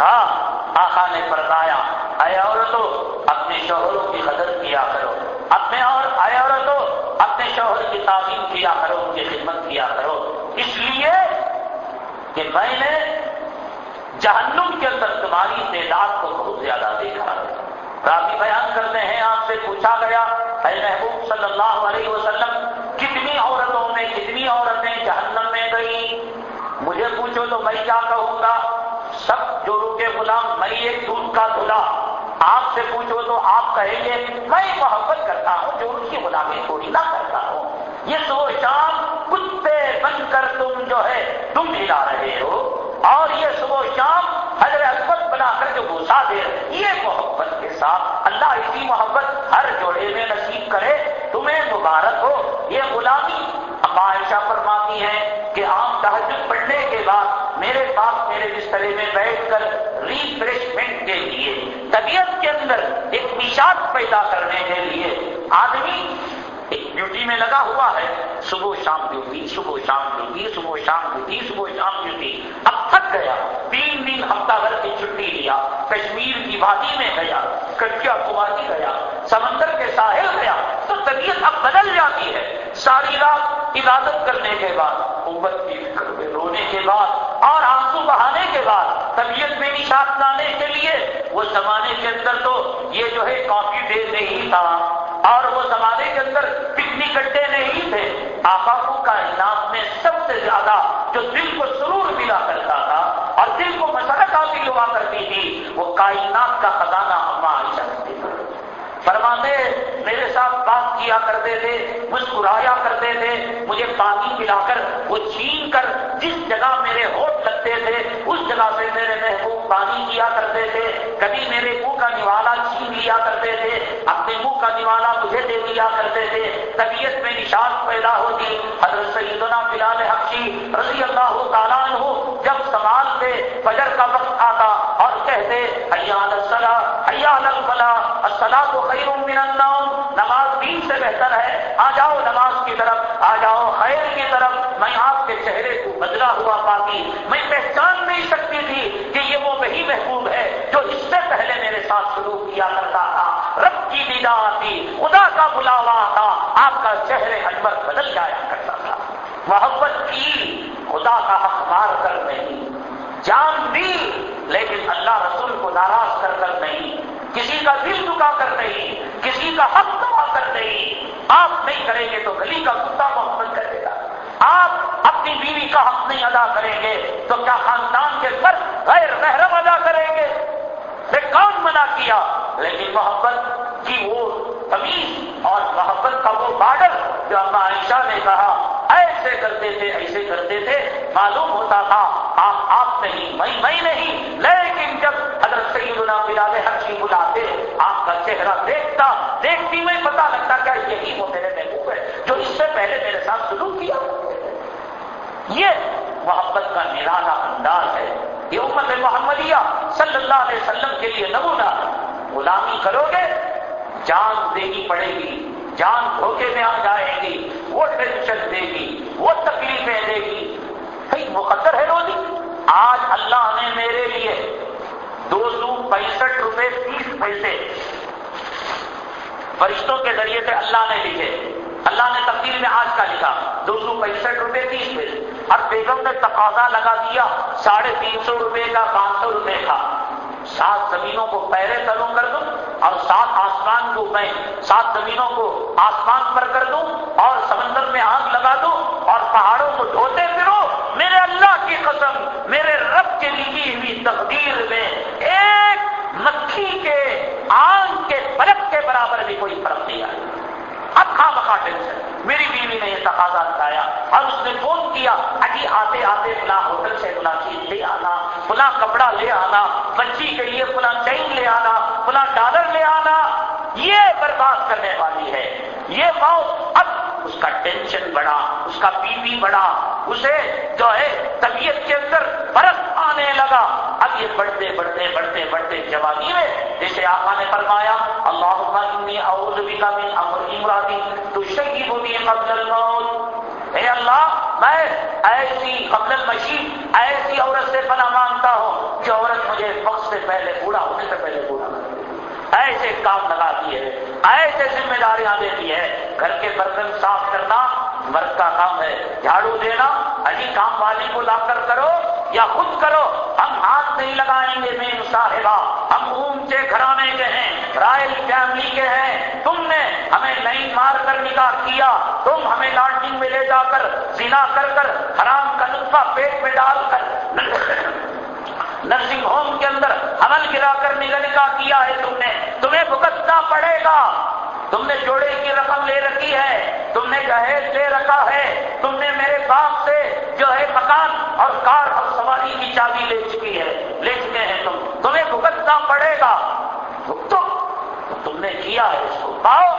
ہاں آخا نے فرمایا، اے عورتوں اپنے شوہروں کی قدر کیا کرو۔ اپنے اور، اے عورتوں اپنے شوہر کی تعلیم کیا کرو، ان کی خدمت کیا کرو۔ اس لیے کہ میں نے جہنم کے اندر تمہاری تعداد کو بہت زیادہ دیکھا۔ راضی بیان کرتے ہیں، آپ سے پوچھا گیا، اے محبوب صلی اللہ علیہ وسلم، کتنی عورتوں میں کتنی عورتیں جہنم میں گئی مجھے پوچھو تو میں کیا کہوں گا؟ سب جو روکے غلام، میں ایک دودھ کا دھلا۔ آپ سے پوچھو تو آپ کہیں گے، میں محبت کرتا ہوں، جو ان کی غلامی تھوڑی نہ کرتا ہوں۔ یہ سو شام کتے بن کر تم جو ہے، تم ہلا رہے ہو۔ اور یہ صبح شام حضرت اسمت بنا کر جو گوسا دے، یہ محبت کے ساتھ اللہ اسی محبت ہر جوڑے میں نصیب کرے، تمہیں مبارک ہو۔ یہ غلامی عائشہ فرماتی ہے کہ عام تحجد پڑھنے کے بعد میرے پاس میرے بسترے میں بیٹھ کر ریفریشمنٹ کے لیے، طبیعت کے اندر ایک نشاد پیدا کرنے کے لیے آدمی ڈیوٹی میں لگا ہوا ہے۔ صبح شام ڈیوٹی، صبح شام ڈیوٹی، صبح شام ڈیوٹی، صبح شام ڈیوٹی۔ اب تھک گیا۔ تین دن ہفتہ بھر کی چھٹی لیا۔ کشمیر کی وادی میں گیا۔ کنیا کماری گیا۔ سمندر کے ساحل گیا۔ تو طبیعت اب بدل جاتی ہے۔ ساری رات عبادت کرنے کے بعد، امت کی فکر میں رونے کے بعد، اور آنسو بہانے کے بعد، طبیعت میں نشاط لانے کے لیے، وہ زمانے کے اندر تو یہ جو ہے کافی ڈے نہیں تھا۔ اور وہ زمانے کے گڈے نہیں تھے آقا کا کائنات میں سب سے زیادہ جو دل کو سرور ملا کرتا تھا اور دل کو مسرت حاصل ہوا کرتی تھی، وہ کائنات کا خزانہ اما عائشہ۔ فرماتے میرے ساتھ بات کیا کرتے تھے، مسکرایا کرتے تھے، مجھے پانی پلا کر، وہ چھین کر جس جگہ میرے ہوٹ لگتے تھے، اس جگہ سے میرے محبوب پانی کیا کرتے تھے، کبھی میرے منہ کا نوالا چھین لیا کرتے تھے، اپنے منہ کا نوالا مجھے دے دیا کرتے تھے، طبیعت میں نشان پیدا ہوتی، حضرت سیدنا بلال حقی رضی اللہ تعالیٰ ہو جب سوال سے فجر کا وقت آتا کہتے حیال الصلاح حیال الفلاح الصلاح تو خیر من النوم. نماز دین سے بہتر ہے. آ جاؤ نماز کی طرف، آ جاؤ خیر کی طرف. میں آپ کے چہرے کو بدلا ہوا پاتی میں پہچان نہیں سکتی تھی کہ یہ وہ وہی محبوب ہے جو اس سے پہلے میرے ساتھ سلوک کیا کرتا تھا. رب کی ندا آتی خدا کا بلاوا تھا. آپ کا چہرے انور بدل جایا کرتا تھا. محبت کی خدا کا حق مار کر نہیں. جان دی لیکن اللہ رسول کو ناراض کر کر نہیں، کسی کا دل دکا کر نہیں، کسی کا حق دبا کر نہیں۔ آپ نہیں کریں گے تو گلی کا کتا محبت کرے گا۔ آپ اپنی بیوی کا حق نہیں ادا کریں گے تو کیا خاندان کے فرد غیر محرم ادا کریں گے؟ کون منع کیا، لیکن محبت کی وہ تمیز اور محبت کا وہ بارڈر جو اما عائشہ نے کہا، ایسے کرتے تھے، ایسے کرتے تھے، معلوم ہوتا تھا، آپ آپ نہیں، میں میں نہیں، لیکن جب حضرت سیدنا بلال حق کی بلاتے آپ کا چہرہ دیکھتا، دیکھتی میں پتا لگتا کیا یہی وہ میرے محبوب ہے، جو اس سے پہلے میرے ساتھ سلوک کیا۔ یہ محبت کا نرالا انداز ہے۔ یہ امت محمدیہ صلی اللہ علیہ وسلم کے لیے نمونہ۔ غلامی کرو گے جان دینی پڑے گی، جان دھوکے میں آ جائے گی، وہ ٹینشن دے گی، وہ تکلیفیں دے گی۔ بھائی مقدر ہے روزی۔ آج اللہ نے میرے لیے دو سو پینسٹھ روپے، تیس پیسے فرشتوں کے ذریعے سے اللہ نے لکھے اللہ نے تبدیل میں آج کا لکھا، دو سو پینسٹھ روپے، تیس پیسے۔ اور بیگم نے تقاضا لگا دیا، ساڑھے تین سو روپے کا پانچ سو روپے کا۔ سات زمینوں کو پہلے تلوں کر دوں اور سات آسمان کو میں سات زمینوں کو آسمان پر کر دوں اور سمندر میں آگ لگا دوں اور پہاڑوں کو دھوتے پھرو میرے اللہ کی قسم، میرے رب کے لکھی ہوئی تقدیر میں ایک مکھی کے آگ کے پلک کے برابر بھی کوئی فرق نہیں آیا۔ اب کھا بخا ٹینشن میری بیوی نے یہ تقاضا بتایا اور اس نے فون کیا ابھی آتے آتے فلاں ہوٹل سے فلاں چیز لے آنا۔ فلاں کپڑا لے آنا، بچی کے لیے فلاں چین لے آنا، فلاں ڈالر لے آنا، یہ برباد کرنے والی ہے۔ یہ موت اب اس کا ٹینشن بڑھا، اس کا بی پی بڑھا، اسے جو ہے طبیعت کے اندر فرق آنے لگا۔ اب یہ بڑھتے بڑھتے بڑھتے بڑھتے جوانی میں جیسے آقا نے فرمایا اللہ انی اعوذ بک من امر امراتی تو شکی بودی قبل الموت اے اللہ، میں ایسی قبل المشین ایسی عورت سے پناہ مانگتا ہوں جو عورت مجھے وقت سے پہلے بوڑھا، ہونے سے پہلے بوڑھا ایسے کام لگاتی ہے، ایسے ذمہ داریاں دیتی ہے۔ گھر کے برتن صاف کرنا مرد کا کام ہے جھاڑو دینا ابھی کام والی کو لا کر کرو یا خود کرو۔ ہم ہاتھ نہیں لگائیں گے مین صاحبہ ہم اونچے گھرانے کے ہیں، رائل فیملی کے ہیں۔ تم نے ہمیں نہیں مار کر نکاح کیا، تم ہمیں لانڈنگ میں لے جا کر سینا کر کر حرام کا نطفہ پیٹ میں ڈال کر نرسنگ ہوم کے اندر حمل گرا کر نکاح کیا ہے تم نے۔ تمہیں بھگتنا پڑے گا۔ تم نے جوڑے کی رقم لے رکھی ہے، تم نے جہیز لے رکھا ہے، تم نے میرے باپ سے جو ہے مکان اور کار اور سواری کی چابی لے چکی ہے، لے چکے ہیں تم۔ تمہیں بھگتنا پڑے گا۔ تو تم نے کیا ہے اس کو؟ پاؤ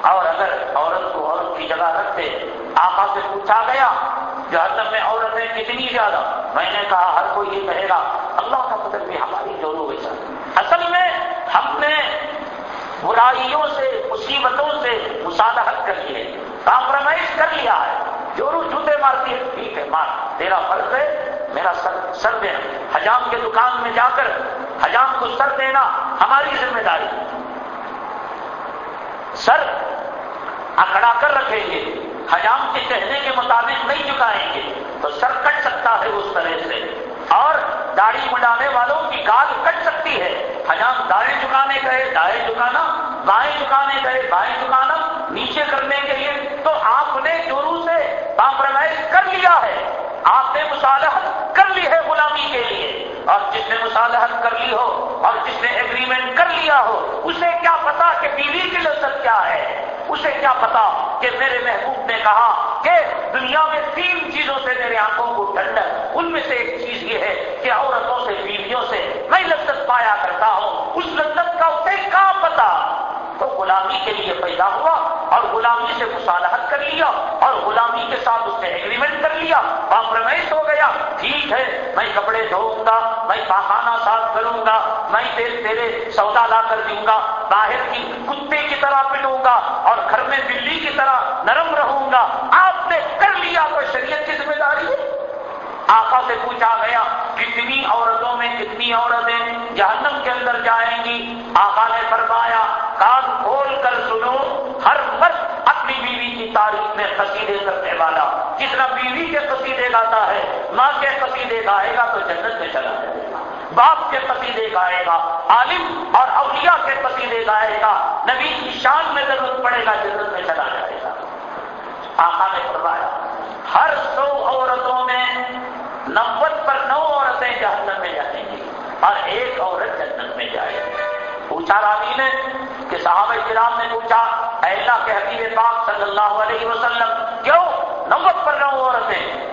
اور اگر عورت کو عورت کی جگہ رکھتے، آقا سے پوچھا گیا، جہنم میں عورتیں کتنی زیادہ؟ میں نے کہا، ہر کوئی یہ کہے گا، اللہ کا قدر بھی ہماری دونوں ویسا اصل میں ہم نے برائیوں سے، مصیبتوں سے مسالحت کر لی ہے کمپرومائز کر لیا ہے۔ جو رو جوتے مارتی ہے، ٹھیک ہے، مار۔ تیرا فرض ہے، میرا سر سر دینا۔ حجام کے دکان میں جا کر حجام کو سر دینا ہماری ذمہ داری۔ سر اکڑا کر رکھیں گے۔ حجام کے کہنے کے مطابق نہیں چکائیں گے۔ تو سر کٹ سکتا ہے اس طرح سے۔ اور داڑھی مڈانے والوں کی گال کٹ سکتی ہے۔ حجام دائیں چکانے گئے دائیں چکانا بائیں چکانے گئے، بائیں چکانا نیچے کرنے کے لیے تو آپ نے شروع سے کمپرومائز کر لیا ہے۔ آپ نے مصالحت کر لی ہے غلامی کے لیے۔ اور جس نے مصالحت کر لی ہو اور جس نے ایگریمنٹ کر لیا ہو، اسے کیا پتا کہ بیوی کی لذت کیا ہے؟ اسے کیا پتا کہ میرے محبوب نے کہا کہ دنیا میں تین چیزوں سے میرے آنکھوں کو ٹھنڈک، ان میں سے ایک چیز یہ ہے کہ عورتوں سے، بیویوں سے میں لذت پایا کرتا ہوں۔ اس لذت کا اسے کہاں پتا؟ تو غلامی کے لیے پیدا ہوا اور غلامی سے مصالحت کر لیا اور غلامی کے ساتھ اس نے ایگریمنٹ کر لیا۔ کمپرومائز ہو گیا۔ ٹھیک ہے، میں کپڑے دھوؤں گا، میں پاخانہ صاف کروں گا، میں تیرے تیرے سودا لا کر دوں گا۔ باہر کی کتے کی طرح پٹوں گا اور گھر میں بلی کی طرح نرم رہوں گا۔ آپ نے کر لیا تو شریعت کی ذمہ داری ہے۔ آقا سے پوچھا گیا کتنی عورتوں میں کتنی عورتیں جہنم کے اندر جائیں گی؟ آقا نے فرمایا، کان کھول کر سنو، ہر مرد اپنی بیوی کی تاریخ میں قصیدے کرنے والا، جتنا بیوی کے قصیدے گاتا ہے، ماں کے قصیدے گائے گا تو جنت میں چلا جائے گا۔ باپ کے قصیدے گائے گا، عالم اور اولیاء کے قصیدے گائے گا۔ نبی کی شان میں ضرورت پڑے گا، جنت میں چلا جائے گا۔ آقا نے فرمایا، ہر سو عورتوں میں نمبر پر نو عورتیں جہنم میں جائیں گی اور ایک عورت جنت میں جائے گی۔ پوچھا راوی نے، کہ صحابہ کرام نے پوچھا اللہ کے حبیب پاک صلی اللہ علیہ وسلم، کیوں نمبر پر نو عورتیں؟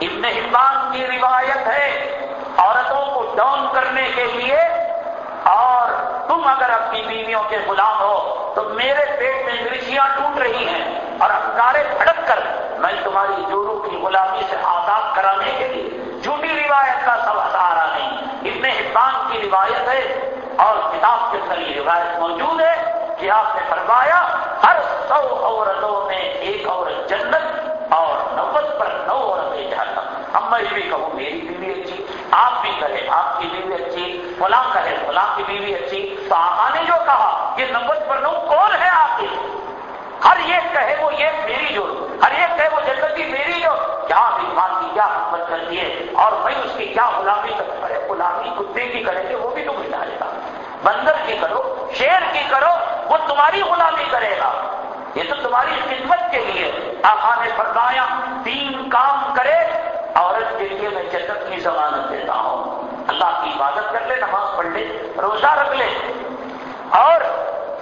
ابن حبان کی روایت ہے عورتوں کو ڈاؤن کرنے کے لیے اور تم اگر اپنی بیویوں کے غلام ہو تو میرے پیٹ میں گرشیاں ٹوٹ رہی ہیں اور انگارے بھڑک کر میں تمہاری جورو کی غلامی سے آزاد کرانے کے لیے جھوٹی روایت کا سب سہارا نہیں، ابن حبان کی روایت ہے اور کتاب کے اندر یہ روایت موجود ہے کہ آپ نے فرمایا، ہر سو عورتوں میں ایک عورت جنت اور نوت پر نو عورتیں جہنم۔ اب میں بھی کہوں، میری بیوی اچھی آپ بھی کہیں، آپ کی بیوی اچھی، فلاں کہے فلاں کی بیوی اچھی، تو آقا نے جو کہا کہ نمبر پر نو کون ہے آپ کے ہر ایک کہے وہ یہ میری جو ہر ایک کہے وہ جنتی میری جو کیا ایمان کی کیا خدمت کرتی ہے؟ اور میں اس کی کیا غلامی کرتا ہے غلامی کتے کی کریں گے وہ بھی تم ملائے گا بندر کی کرو، شیر کی کرو، وہ تمہاری غلامی کرے گا۔ یہ تو تمہاری خدمت کے لیے۔ آقا نے فرمایا، تین کام کرے، عورت کے لیے میں جنت کی ضمانت دیتا ہوں۔ اللہ کی عبادت کر لے، نماز پڑھ لے، روزہ رکھ لے۔ اور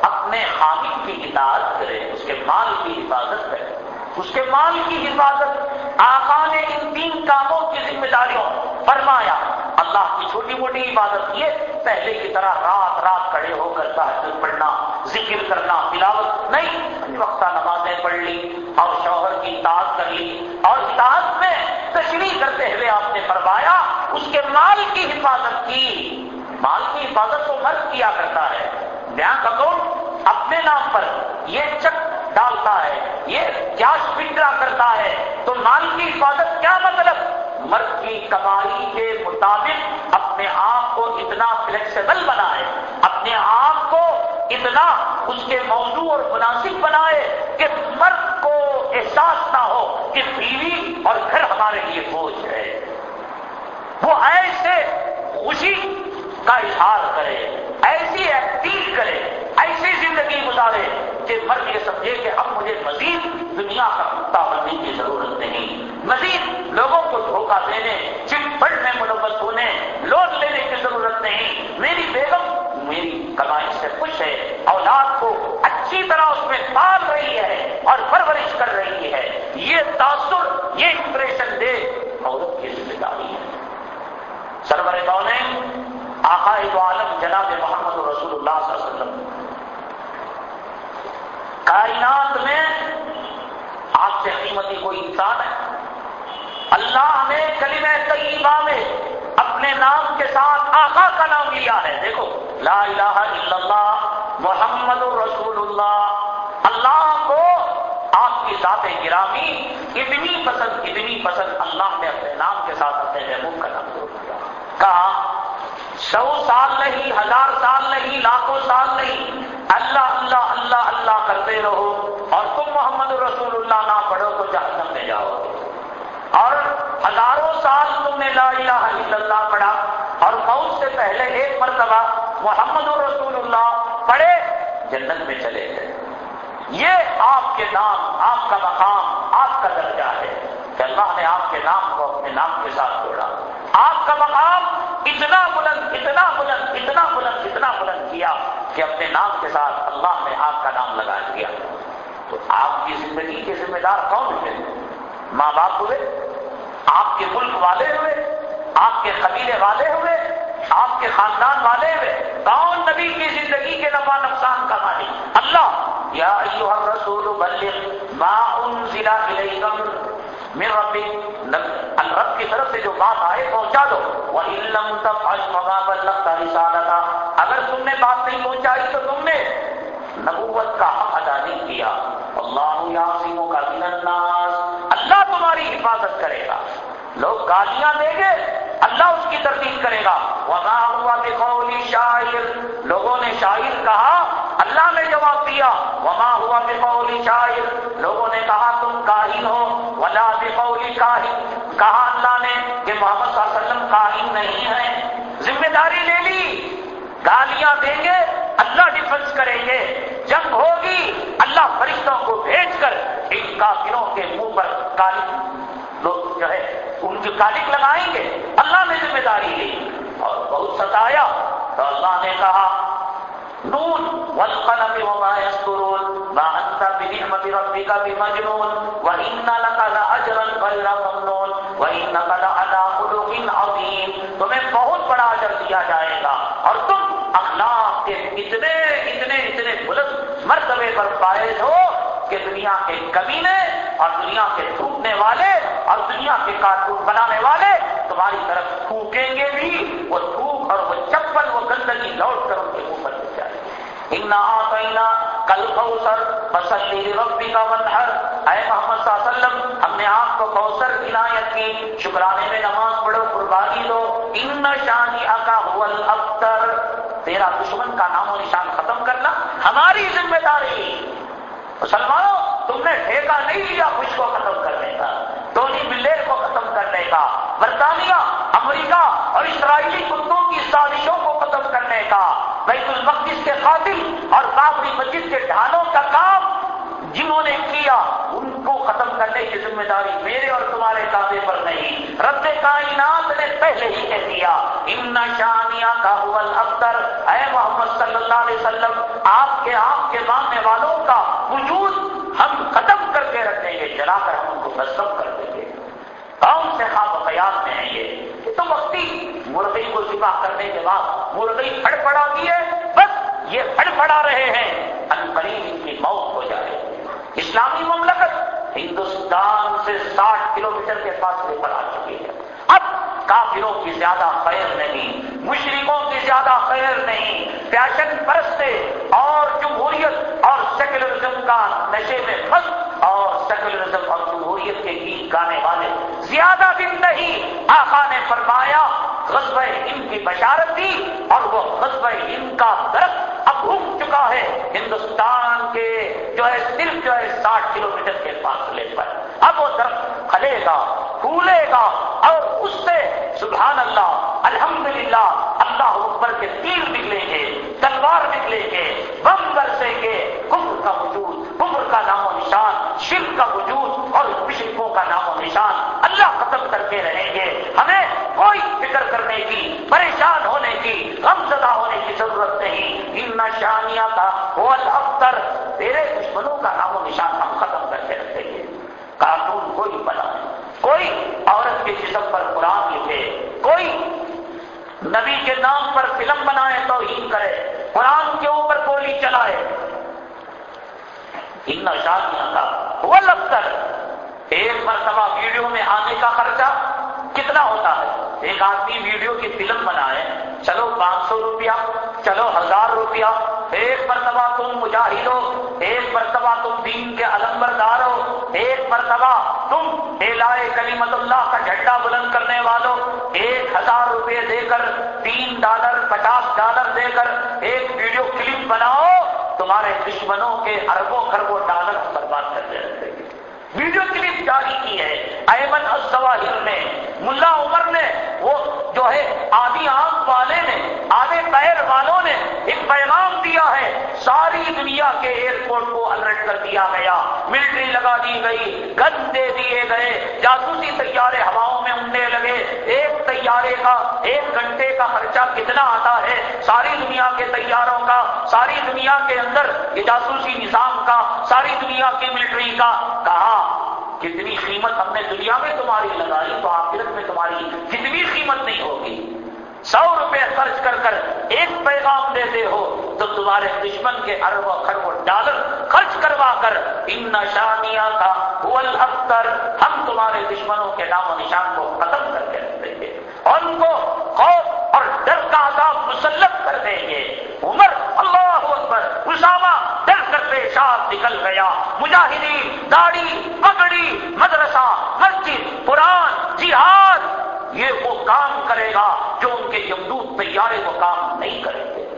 اپنے حامد کی اطاعت کرے، اس کے مال کی حفاظت کرے۔ اس کے مال کی حفاظت آقا نے ان تین کاموں کی ذمہ داریوں فرمایا۔ اللہ کی چھوٹی موٹی عبادت یہ پہلے کی طرح رات رات کھڑے ہو کر تحجد پڑھنا، ذکر کرنا، تلاوت نہیں وقتہ نمازیں پڑھ لی اور شوہر کی اطاعت کر لی۔ اور اطاعت میں تشریح کرتے ہوئے آپ نے فرمایا، اس کے مال کی حفاظت کی۔ مال کی حفاظت تو مرد کیا کرتا ہے؟ بینک اکاؤنٹ اپنے نام پر۔ یہ چک ڈالتا ہے۔ یہ کیش وڈرا کرتا ہے؟ تو مال کی حفاظت کیا مطلب؟ مرد کی کمائی کے مطابق اپنے آپ کو اتنا فلیکسیبل بنائے، اپنے آپ کو اتنا اس کے موضوع اور مناسب بنائے کہ مرد کو احساس نہ ہو کہ بیوی اور گھر ہمارے لیے بوجھ ہے۔ وہ ایسے خوشی کا اظہار کرے، ایسی ایکٹنگ کرے، ایسی زندگی گزارے کہ مرد یہ سمجھے کہ اب مجھے مزید دنیا کا کتا بننے کی ضرورت نہیں۔ مزید لوگوں کو دھوکہ دینے، چٹ پٹ میں ملوث ہونے، لوٹ لینے کی ضرورت نہیں۔ میری بیگم میری کمائی سے خوش ہے، اولاد کو اچھی طرح اس میں پال رہی ہے اور پرورش کر رہی ہے۔ یہ تاثر، یہ امپریشن دے، عورت کی ذمہ داری ہے۔ سرور کون آقا دو عالم جناب محمد رسول اللہ صلی اللہ علیہ وسلم۔ کائنات میں آپ سے قیمتی کوئی انسان ہے؟ اللہ نے کلمہ طیبہ میں اپنے نام کے ساتھ آقا کا نام لیا ہے۔ دیکھو، لا الہ الا اللہ، محمد رسول اللہ۔ اللہ کو آپ کی ذات گرامی، اتنی پسند اتنی پسند اللہ نے اپنے نام کے ساتھ اپنے محبوب کا نام دیا کہا سو سال نہیں، ہزار سال نہیں، لاکھوں سال نہیں۔ اللہ اللہ اللہ اللہ کرتے رہو۔ اور تم محمد رسول اللہ نہ پڑھو تو جہنم میں جاؤ۔ اور ہزاروں سال تم نے لا الہ الا اللہ پڑھا۔ اور موت سے پہلے ایک مرتبہ محمد رسول اللہ پڑھے، جنت میں چلے گئے۔ یہ آپ کے نام، آپ کا مقام، آپ کا درجہ ہے کہ اللہ نے آپ کے نام کو اپنے نام کے ساتھ جوڑا۔ آپ کا مقام اتنا بلند اتنا بلند اتنا بلند اتنا بلند کیا کہ اپنے نام کے ساتھ اللہ نے آپ کا نام لگا دیا۔ تو آپ کی زندگی کے ذمہ دار کون ہوئے ماں باپ ہوئے، آپ کے ملک والے ہوئے، آپ کے قبیلے والے ہوئے، آپ کے خاندان والے ہوئے۔ کون نبی کی زندگی کے نفع نقصان کا مالک؟ اللہ۔ یا ایوہ الرسول بلغ ما انزل الیکم من ربی رب کی طرف سے جو بات آئے پہنچا دو۔ وہ علم تب اجمبل لگتا رسالتا۔ اگر تم نے بات نہیں پہنچائی تو تم نے نبوت کا حق ادا نہیں کیا۔ اللہ یاسیموں کا دن الناس۔ اللہ تمہاری حفاظت کرے گا۔ لوگ گالیاں دیں گے۔ اللہ اس کی تردید کرے گا۔ وما ہوا بقول شاعر۔ لوگوں نے شاعر کہا اللہ نے جواب دیا، وما ہوا بقول شاعر لوگوں نے کہا، تم کاہن ہو، ولا بقول کاہن کہا اللہ نے کہ محمد صلی اللہ علیہ وسلم کاہن نہیں ہے۔ ذمہ داری لے لی، گالیاں دیں گے، اللہ ڈیفنس کریں گے۔ جنگ ہوگی، اللہ فرشتوں کو بھیج کر ان کافروں کے منہ پر کالی جو ہے، ان کی کالک لگائیں گے۔ اللہ نے ذمہ داری لی اور بہت ستایا۔ تو اللہ نے کہا نون، والقلم وما يسطرون. ما انت بنعمت ربك بمجنون. وان لك لاجرا غير ممنون. وانك لعلى خلق عظيم. تمہیں بہت بڑا اجر دیا جائے گا. اور تم اخلاق کے اتنے اتنے اتنے بلند مرتبے پر فائز ہو کہ دنیا کے کمینے اور دنیا کے تھوکنے والے اور دنیا کے کارٹون بنانے والے تمہاری طرف تھوکیں گے بھی. وہ تھوک اور وہ چپل، وہ گندگی لوٹ کر ان کے منہ پر جائے ان آتینا کل کوثر بسلی ربی کا منہر اے محمد صلی اللہ علیہ وسلم، ہم نے آپ کو کوثر عنایت کی، شکرانے میں نماز پڑھو، قربانی دو. ان شانی کا حول اختر تیرا دشمن کا نام و نشان ختم کرنا ہماری ذمہ داری. مسلمانوں، تم نے ٹھیکہ نہیں لیا خوش کو ختم کرنے کا. ٹونی بلیر کو ختم کرنے کا، برطانیہ، امریکہ اور اسرائیلی کتوں کی سازشوں کو ختم کرنے کا، بیت المقدس کے قاتل اور بابری مسجد کے ڈھانوں کا کام جنہوں نے کیا، ان کو ختم کرنے کی ذمہ داری میرے اور تمہارے کافے پر نہیں۔ رب کائنات نے پہلے ہی کہہ دیا، ان شانیہ کا حول اختر اے محمد صلی اللہ علیہ وسلم، آپ کے آپ کے ماننے والوں کا وجود ہم ختم کر رکھیں گے جلا کر ہم ان کو مسلم کر دیں گے۔ کون سے خواب خیال میں ہیں یہ تو وقتی مرغی کو ذبح کرنے کے بعد مرغی پھڑ پڑا دیے بس یہ پھڑ پڑا رہے ہیں۔ ان قریب ان کی موت ہو جائے۔ اسلامی مملکت ہندوستان سے ساٹھ کلومیٹر کے فاصلے پر آ چکی ہے۔ اب کافروں کی زیادہ خیر نہیں مشرقوں کی زیادہ خیر نہیں۔ فیشن پرستے اور جمہوریت اور سیکولرزم کا نشے میں مست اور سیکولرزم اور جمہوریت کے گیت گانے والے زیادہ دن نہیں، آقا نے فرمایا غزب ان کی بشارت دی اور وہ غزب ان کا درخت اب رک چکا ہے۔ ہندوستان کے جو ہے صرف جو ہے ساٹھ کلو میٹر کے فاصلے پر۔ اب وہ درخت کھلے گا، پھولے گا اور اس سے سبحان اللہ، الحمدللہ اللہ اکبر کے تیر نکلیں گے، تلوار نکلیں گے بم برسیں گے۔ کفر کا وجود، کفر کا نام و نشان، شرک کا وجود اور مشرقوں کا نام و نشان۔ اللہ ختم کر کے رہیں گے۔ ہمیں کوئی فکر کرنے کی، پریشان ہونے کی، غم زدہ ہونے کی ضرورت نہیں۔ ان نشانیاں کا وہ اختر تیرے دشمنوں کا نام و نشان ہم ختم کر کے رکھیں گے۔ کارٹون کوئی بنائے کوئی عورت کے جسم پر قرآن لکھے۔ کوئی نبی کے نام پر فلم بنائے تو ہی کرے، قرآن کے اوپر گولی چلائے۔ ان شادیاں تھا وہ لفتر ایک مرتبہ ویڈیو میں آنے کا خرچہ کتنا ہوتا ہے؟ ایک آدمی ویڈیو کی فلم بنائے، چلو پانچ سو روپیہ، چلو ہزار روپیہ ایک مرتبہ تم مجاہد ہو، ایک مرتبہ تم دین کے علمبردار ہو، ایک مرتبہ تم اے کلیمت اللہ کا جھنڈا بلند کرنے والوں ایک ہزار روپے دے کر، تین ڈالر، پچاس ڈالر دے کر ایک ویڈیو کلپ بناؤ، تمہارے دشمنوں کے اربوں خربوں ڈالر برباد کر دے ویڈیو کلپ جاری کی ہے۔ ایمن الزواہر نے، ملا عمر نے، وہ جو ہے آدھی آنکھ والے نے، آدھے پیر والوں نے ایک پیغام دیا ہے، ساری دنیا کے ایئرپورٹ کو الرٹ کر دیا گیا۔ ملٹری لگا دی گئی گن دے دیے گئے۔ جاسوسی تیارے ہواؤں میں اڑنے لگے۔ ایک تیارے کا، ایک گھنٹے کا خرچہ کتنا آتا ہے؟ ساری دنیا کے تیاروں کا، ساری دنیا کے اندر یہ جاسوسی نظام کا، ساری دنیا کی ملٹری کا۔ کہا کتنی قیمت ہم نے دنیا میں تمہاری لگائی، تو آخرت میں تمہاری کتنی قیمت نہیں ہوگی۔ سو روپے خرچ کر کر ایک پیغام دیتے ہو، تو تمہارے دشمن کے ارب و خرب و ڈالر خرچ کروا کر ان نشانیاں کا ہم تمہارے دشمنوں کے نام و نشان کو ختم کر کے دیں۔ اور ان کو خوف اور ڈر کا عذاب مسلط کر دیں گے۔ عمر، اللہ اکبر، اسامہ ڈر کر پیشاب نکل گیا۔ مجاہدین، داڑھی، پگڑی، مدرسہ، مسجد، قرآن، جہاد، یہ وہ کام کرے گا جو ان کے یمدود تیارے وہ کام نہیں کریں گے۔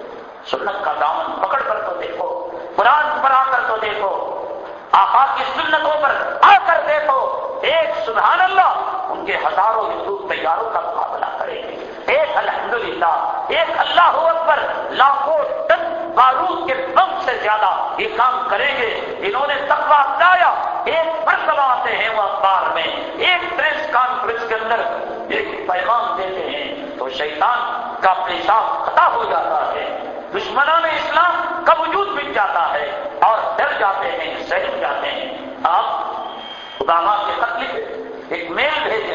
سنت کا دامن پکڑ کر تو دیکھو، قرآن پر آ کر تو دیکھو۔ آقا کی سنتوں پر آ کر دیکھو۔ ایک سبحان اللہ، ان کے ہزاروں ہندو تیاروں کا مقابلہ کریں گے ایک الحمدللہ، ایک اللہ اکبر، لاکھوں ٹن بارود کے بم سے زیادہ یہ کام کریں گے۔ انہوں نے تقوی اپنایا۔ ایک مرتبہ آتے ہیں وہ اخبار میں۔ ایک پریس کانفرنس کے اندر ایک پیغام دیتے ہیں۔ تو شیطان کا پیشاب خطا ہو جاتا ہے۔ دشمنان اسلام کا وجود مل جاتا ہے۔ اور ڈر جاتے ہیں سہ جاتے ہیں۔ آپ اوباما کے خط لکھے ایک میل بھیجے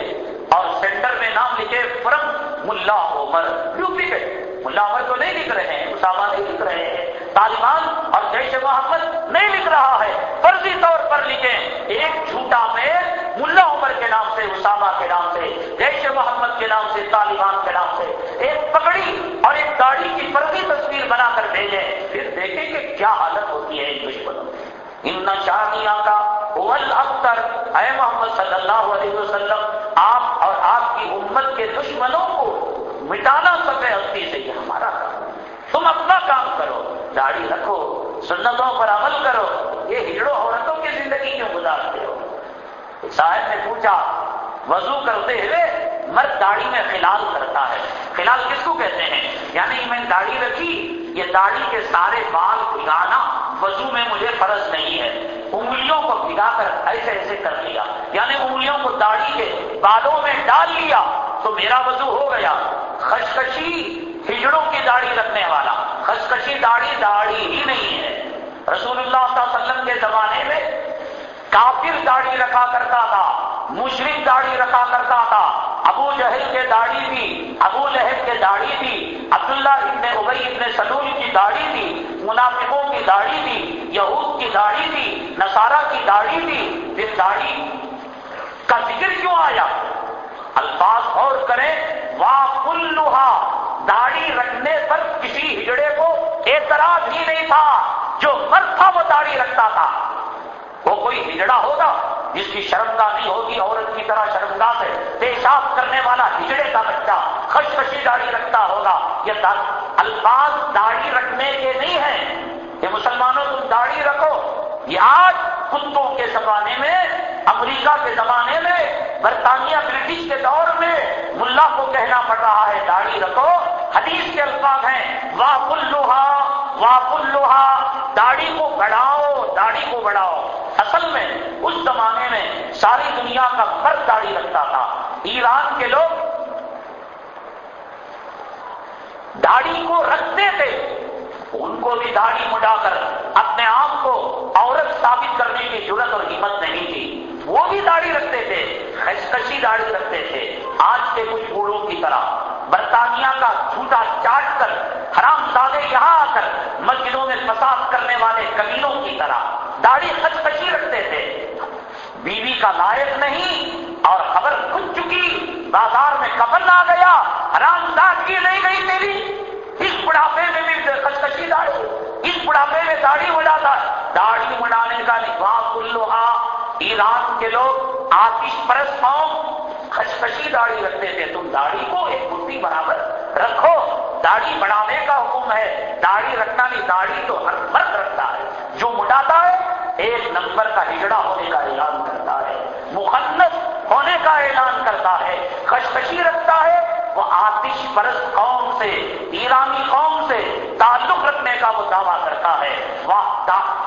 اور سینٹر میں نام لکھے فرم ملا عمر۔ یو پی کے ملا عمر تو نہیں لکھ رہے ہیں، اسامہ نہیں لکھ رہے ہیں۔ طالبان اور جیش محمد نہیں لکھ رہا ہے۔ فرضی طور پر لکھیں، ایک جھوٹا میل ملا عمر کے نام سے، اسامہ کے نام سے، جیش محمد کے نام سے، طالبان کے نام سے ایک پگڑی اور ایک گاڑی کی فرضی تصویر بنا کر بھیجیں پھر دیکھیں کہ کیا حالت ہوتی ہے ان دشمنوں ان شاہیاں کا اختر اے محمد صلی اللہ علیہ وسلم، آپ اور آپ کی امت کے دشمنوں کو مٹانا سکے ہستی سے، یہ ہمارا کام تم اپنا کام کرو، داڑھی رکھو، سنتوں پر عمل کرو۔ یہ ہجڑوں عورتوں کی زندگی کیوں گزارتے ہو؟ صاحب نے پوچھا، وضو کرتے ہوئے مرد داڑھی میں خلال کرتا ہے۔ خلال کس کو کہتے ہیں؟ یعنی میں داڑھی رکھی، یہ داڑھی کے سارے بال بھگانا، وضو میں مجھے فرض نہیں ہے۔ انگلیوں کو بھگا کر ایسے ایسے کر لیا۔ یعنی انگلیوں کو داڑھی کے بالوں میں ڈال لیا تو میرا وضو ہو گیا۔ خشکشی ہجڑوں کی داڑھی رکھنے والا۔ خشکشی داڑھی داڑھی ہی نہیں ہے۔ رسول اللہ صلی اللہ علیہ وسلم کے زمانے میں کافر داڑھی رکھا کرتا تھا مشرق داڑھی رکھا کرتا تھا۔ ابو جہل کے داڑھی تھی، ابو لہب کے داڑھی تھی، عبداللہ ابن ابئی ابن سلول کی داڑھی تھی، منافقوں کی داڑھی تھی، یہود کی داڑھی تھی، نصارہ کی داڑھی تھی۔ پھر داڑھی کا ذکر کیوں آیا؟ الفاظ اور کریں، وا کلوہا داڑھی رکھنے پر کسی ہجڑے کو اعتراض ہی نہیں تھا۔ جو مرد تھا وہ داڑھی رکھتا تھا۔ وہ کوئی ہجڑا ہوگا جس کی شرمگاہ نہیں ہوگی عورت کی طرح شرمگاہ سے پیشاب کرنے والا ہجڑے کا بچہ خشکشی داڑھی رکھتا ہوگا۔ یہ الفاظ داڑھی رکھنے کے نہیں ہیں کہ مسلمانوں تم داڑھی رکھو۔ یہ آج کتوں کے زمانے میں، امریکہ کے زمانے میں، برطانیہ برٹش کے دور میں ملا کو کہنا پڑ رہا ہے، داڑھی رکھو۔ حدیث کے الفاظ ہیں واہ لوہا واہ لوہا داڑھی کو بڑھاؤ، داڑھی کو بڑھاؤ۔ اصل میں، اس زمانے میں ساری دنیا کا فرق داڑھی رکھتا تھا۔ ایران کے لوگ داڑھی کو رکھتے تھے۔ ان کو بھی داڑھی مڈا کر اپنے آپ کو عورت ثابت کرنے کی ضرورت اور ہمت نہیں تھی۔ وہ بھی داڑھی رکھتے تھے خشکشی داڑھی رکھتے تھے۔ آج کے کچھ بوڑھوں کی طرح برطانیہ کا جھوٹا چاٹ کر، حرام زادے یہاں آ کر مسجدوں میں فساد کرنے والے کبیلوں کی طرح داڑھی خشکشی رکھتے تھے۔ بیوی کا لائق نہیں اور خبر کھل چکی، بازار میں کفن آ گیا، حرام داد کی نہیں گئی تیری۔ بڑھاپے میں بھی خشکشی داڑھی، اس بڑھاپے میں داڑھی اڑاتا داڑھی اڑانے کا نفاق کلوہا، ایران کے لوگ آتش پرس قوم خشکشی داڑھی رکھتے تھے۔ تم داڑھی کو ایک مٹھی برابر رکھو۔ داڑھی بڑھانے کا حکم ہے۔ داڑھی رکھنا نہیں، داڑھی تو ہر مرد رکھتا ہے۔ جو مٹاتا ہے، ایک نمبر کا ہجڑا ہونے کا اعلان کرتا ہے۔ مخنت ہونے کا اعلان کرتا ہے۔ خشکشی رکھتا ہے وہ آتش پرست قوم سے ایرانی قوم سے تعلق رکھنے کا وہ دعویٰ کرتا ہے۔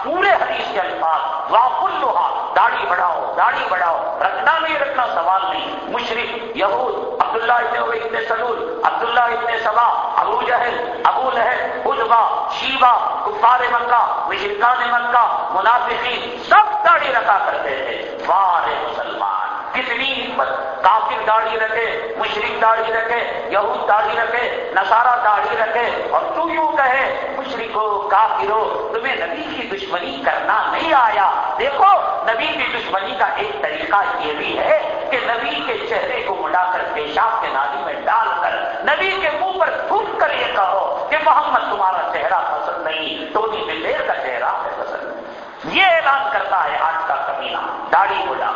پورے حدیث کے الفاظ، واہ لوہا، داڑھی بڑھاؤ داڑھی بڑھاؤ۔ رکھنا نہیں، رکھنا سوال نہیں۔ مشرق یہود، عبداللہ ابن ابن سلول، عبداللہ ابن سبا، ابو جہل، ابو لہر ادبا شیبا کفار مکہ مشرقان مکہ، منافقین، سب داڑھی رکھا کرتے تھے۔ وارے مسلمان۔ کتنی کافر داڑھی رکھے مشرق داڑھی رکھے، یہود داڑھی رکھے، نصارہ داڑھی رکھے، اور تو یوں کہے مشرق ہو کافر ہو تمہیں نبی کی دشمنی کرنا نہیں آیا۔ دیکھو، نبی کی دشمنی کا ایک طریقہ یہ بھی ہے کہ نبی کے چہرے کو مڈا کر پیشاب کے نالی میں ڈال کر نبی کے منہ پر تھوک کر یہ کہو کہ محمد تمہارا چہرہ پسند نہیں ٹونی بلیر کا چہرہ ہے پسند۔ یہ اعلان کرتا ہے آج کا کمینہ داڑھی مڈا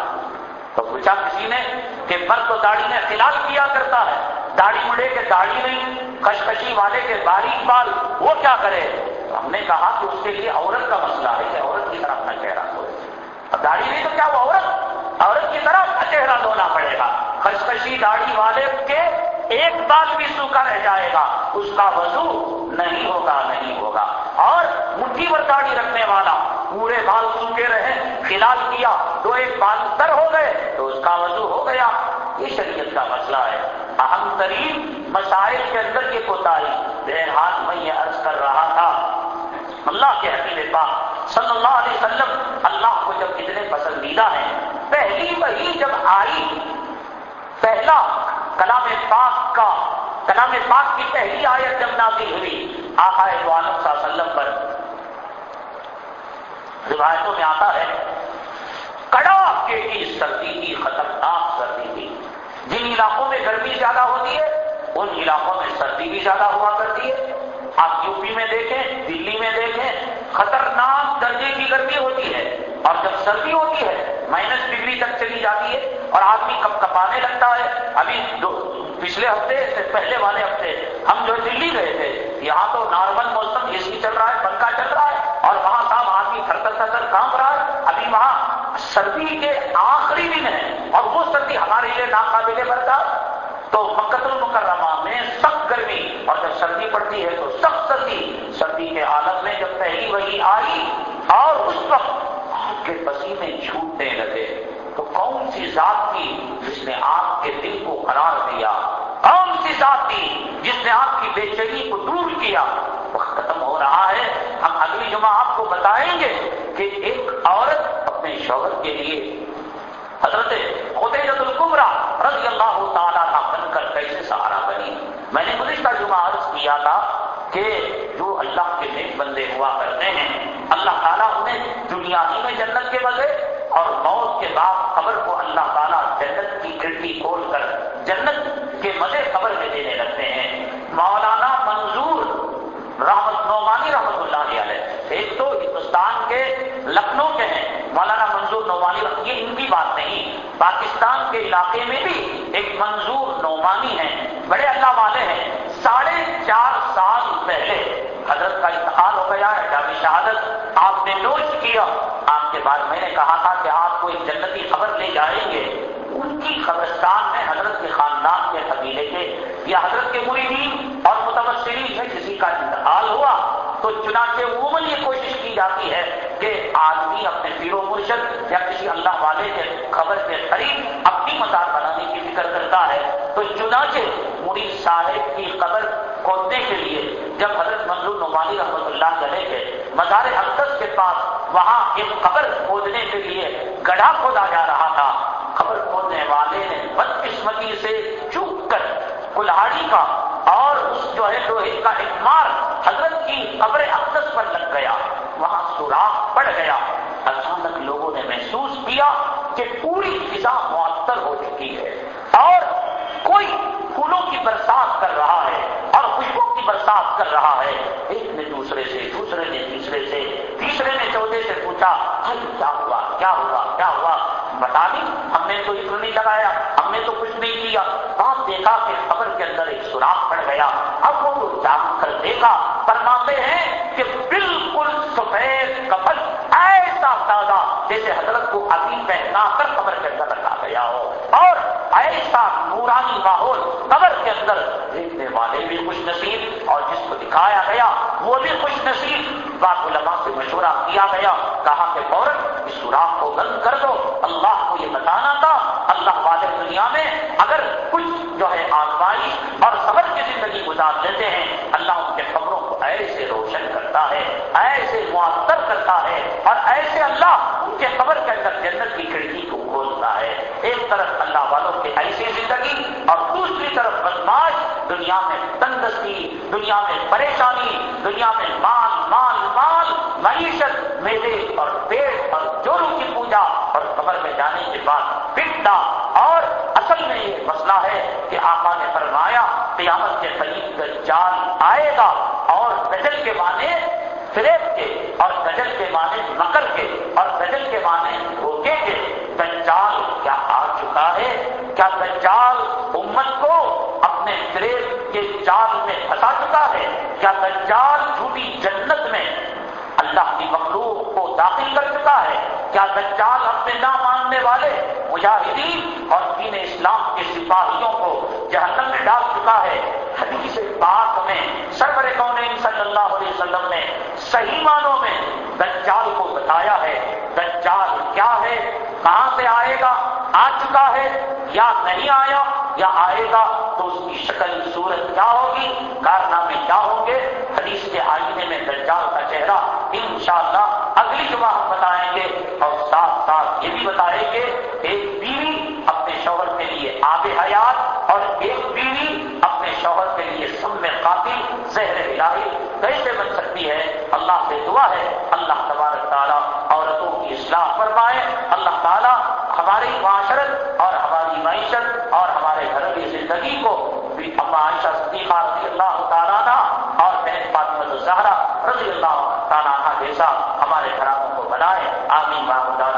تو پوچھا کسی نے کہ مرد تو داڑھی میں خلال کیا کرتا ہے؟ داڑھی مڑے کے داڑھی نہیں کشکشی والے کے باریک بال، وہ کیا کرے؟ تو ہم نے کہا کہ اس کے لیے عورت کا مسئلہ ہے کہ عورت کی طرح اپنا چہرہ دھوئے۔ اب داڑھی نہیں تو کیا وہ عورت عورت کی طرح اپنا چہرہ دھونا پڑے گا۔ کشکشی داڑھی والے کے ایک بال بھی سوکھا رہ جائے گا۔ اس کا وضو نہیں ہوگا نہیں ہوگا۔ اور مٹھی پر داڑھی رکھنے والا پورے بال سوکھے رہے، خلال کیا تو ایک بال تر ہو گئے، تو اس کا وضو ہو گیا۔ یہ شریعت کا مسئلہ ہے۔ اہم ترین مسائل کے اندر یہ کوتاہی۔ بہرحال میں یہ عرض کر رہا تھا۔ اللہ کے حقیب پاک صلی اللہ علیہ وسلم اللہ کو جب اتنے پسندیدہ ہیں، پہلی وہی جب آئی، پہلا کلام پاک کا، کلام پاک کی پہلی آیت جب نازل ہوئی، آقا صلی اللہ علیہ وسلم پر روایتوں میں آتا ہے کڑا کے کی سردی کی خطرناک سردی تھی۔ جن علاقوں میں گرمی زیادہ ہوتی ہے، ان علاقوں میں سردی بھی زیادہ ہوا کرتی ہے۔ آپ یو پی میں دیکھیں، دلی میں دیکھیں، خطرناک درجے کی گرمی ہوتی ہے۔ اور جب سردی ہوتی ہے مائنس ڈگری تک چلی جاتی ہے اور آدمی کپ کپانے لگتا ہے۔ ابھی پچھلے ہفتے سے پہلے والے ہفتے ہم جو دلی گئے تھے، یہاں تو نارمل موسم اے سی چل رہا ہے وہاں سردی کے آخری دن ہے اور وہ سردی ہمارے لیے ناقابل برداشت تو مکت المکرمہ میں سخت گرمی، اور جب سردی پڑتی ہے تو سخت سردی۔ سردی کے حالت میں جب پہلی وہی آئی اور اس وقت آپ کے پسینے چھوٹنے لگے، تو کون سی ذات تھی جس نے آپ کے دل کو قرار دیا؟ کون سی ذات تھی جس نے آپ کی بے چینی کو دور کیا؟ ہو رہا ہے، ہم اگلی جمعہ آپ کو بتائیں گے کہ ایک عورت اپنے شوہر کے لیے حضرت خدیجت القمرا رضی اللہ تعالیٰ کا بن کر کیسے سہارا بنی؟ میں نے گزشتہ جمعہ عرض کیا تھا کہ جو اللہ کے نیک بندے ہوا کرتے ہیں، اللہ تعالیٰ انہیں دنیا ہی میں جنت کے مزے اور موت کے بعد خبر کو اللہ تعالیٰ جنت کی کھڑکی کھول کر جنت کے مزے خبر میں دینے لگتے ہیں۔ مولانا رحمت نعمانی رحمت اللہ علیہ۔ ایک تو ہندوستان کے لکھنؤ کے ہیں، مولانا منظور نعمانی۔ یہ ان کی بات نہیں، پاکستان کے علاقے میں بھی ایک منظور نعمانی ہیں۔ بڑے اللہ والے ہیں۔ ساڑھے چار سال پہلے حضرت کا انتقال ہو گیا ہے جامع شہادت آپ نے نوش کیا۔ آپ کے بعد میں نے کہا تھا کہ آپ کو ایک جنتی خبر لے جائیں گے۔ ان کی قبرستان میں حضرت کے خاندان کے قبیلے کے یا حضرت کے مریدین اور متوسرین میں کسی کا انتقال ہوا، تو چنانچہ عموماً یہ کوشش کی جاتی ہے کہ آدمی اپنے پیر و مرشد یا کسی اللہ والے کے خبر کے قریب اپنی مزار بنانے کی فکر کرتا ہے۔ تو چنانچہ مرید صاحب کی قبر کھودنے کے لیے جب حضرت منظور نعمانی رحمۃ اللہ چلے گئے مزار حقدس کے پاس وہاں ایک قبر کھودنے کے لیے گڑھا کھودا جا رہا تھا خبر کھولنے والے نے بدقسمتی سے چوک کر کلاڑی کا اور اس جو ہے لوہے کا ایک مار حضرت کی قبر اقدس پر لگ گیا۔ وہاں سوراخ پڑ گیا۔ اچانک لوگوں نے محسوس کیا کہ پوری فضا معطر ہو چکی ہے اور کوئی پھولوں کی برسات کر رہا ہے اور خوشبو کی برسات کر رہا ہے۔ ایک نے دوسرے سے، دوسرے نے تیسرے سے، تیسرے نے چوتھے سے پوچھا کیا ہوا؟ کیا ہوا؟ کیا ہوا؟ بتا دی، ہم نے تو عطر نہیں لگایا، ہم نے تو کچھ نہیں کیا۔ وہاں دیکھا کہ خبر کے اندر ایک سوراخ پڑ گیا۔ اب وہ تو جان کر دیکھا، فرماتے ہیں کہ بالکل سفید کفل ایسا تازہ جیسے حضرت کو ابھی پہنا کر قبر کے اندر رکھا گیا ہو اور ایسا نورانی ماحول قبر کے اندر دیکھنے والے بھی خوش نصیب اور جس کو دکھایا گیا وہ بھی خوش نصیب۔ بات علماء سے مشورہ کیا گیا، کہا کہ فوراً اس سوراخ کو بند کر دو، اللہ کو یہ بتانا تھا، اللہ والے دنیا میں اگر کچھ جو ہے آزمائش اور صبر کی زندگی گزار دیتے ہیں، اللہ ان کے خبروں کو ایسے روشن کرتا ہے، ایسے معطر کرتا ہے اور ایسے اللہ ان کے کے اندر جنت کی کھڑکی کو کھولتا ہے۔ ایک طرف اللہ والوں کی ایسی زندگی اور دوسری طرف بدماش، دنیا میں تندرستی دنیا میں پریشانی، دنیا میں مال مال مال، معیشت میلے اور پیٹ اور جورو کی پوجا اور قبر میں جانے کے بعد پٹنا اور اصل میں یہ مسئلہ ہے کہ آقا نے فرمایا، قیامت کے قریب دجال آئے گا اور دجل کے معنی فریب کے اور دجل کے معنی مکر اللہ کی مخلوق کو داخل کر چکا ہے۔ کیا دجال اپنے نہ ماننے والے مجاہدین اور دین اسلام کے سپاہیوں کو جہنم میں ڈال چکا ہے؟ حدیث پاک میں، سرور کون صلی اللہ علیہ وسلم نے صحیح معنوں میں دجال کو بتایا ہے۔ دجال کیا ہے؟ کہاں سے آئے گا؟ آ چکا ہے یا نہیں آیا یا آئے گا تو اس کی شکل، صورت کیا ہوگی؟ کارنامے کیا ہوں گے؟ حدیث کے آئینے میں دجال کا چہرہ انشاءاللہ اگلی جمعہ ہم بتائیں گے اور ساتھ ساتھ یہ بھی بتائیں گے، ایک بیوی اپنے شوہر کے لیے آب حیات اور ایک بیوی اپنے شوہر کے لیے سم میں قاتل زہر الہی کیسے بن سکتی ہے۔ اللہ سے دعا ہے۔ اللہ تبارک تعالیٰ عورتوں کی اصلاح فرمائے۔ اللہ تعالیٰ ہماری معاشرت اور ہماری معیشت اور ہمارے گھر کی زندگی کو بھی عائشہ صدیقہ رضی اللہ تعالیٰ اور بہن فاطمت زہرا رضی اللہ تعالیٰ جیسا ہمارے گھرانوں کو بنائے۔ آمین۔ محمد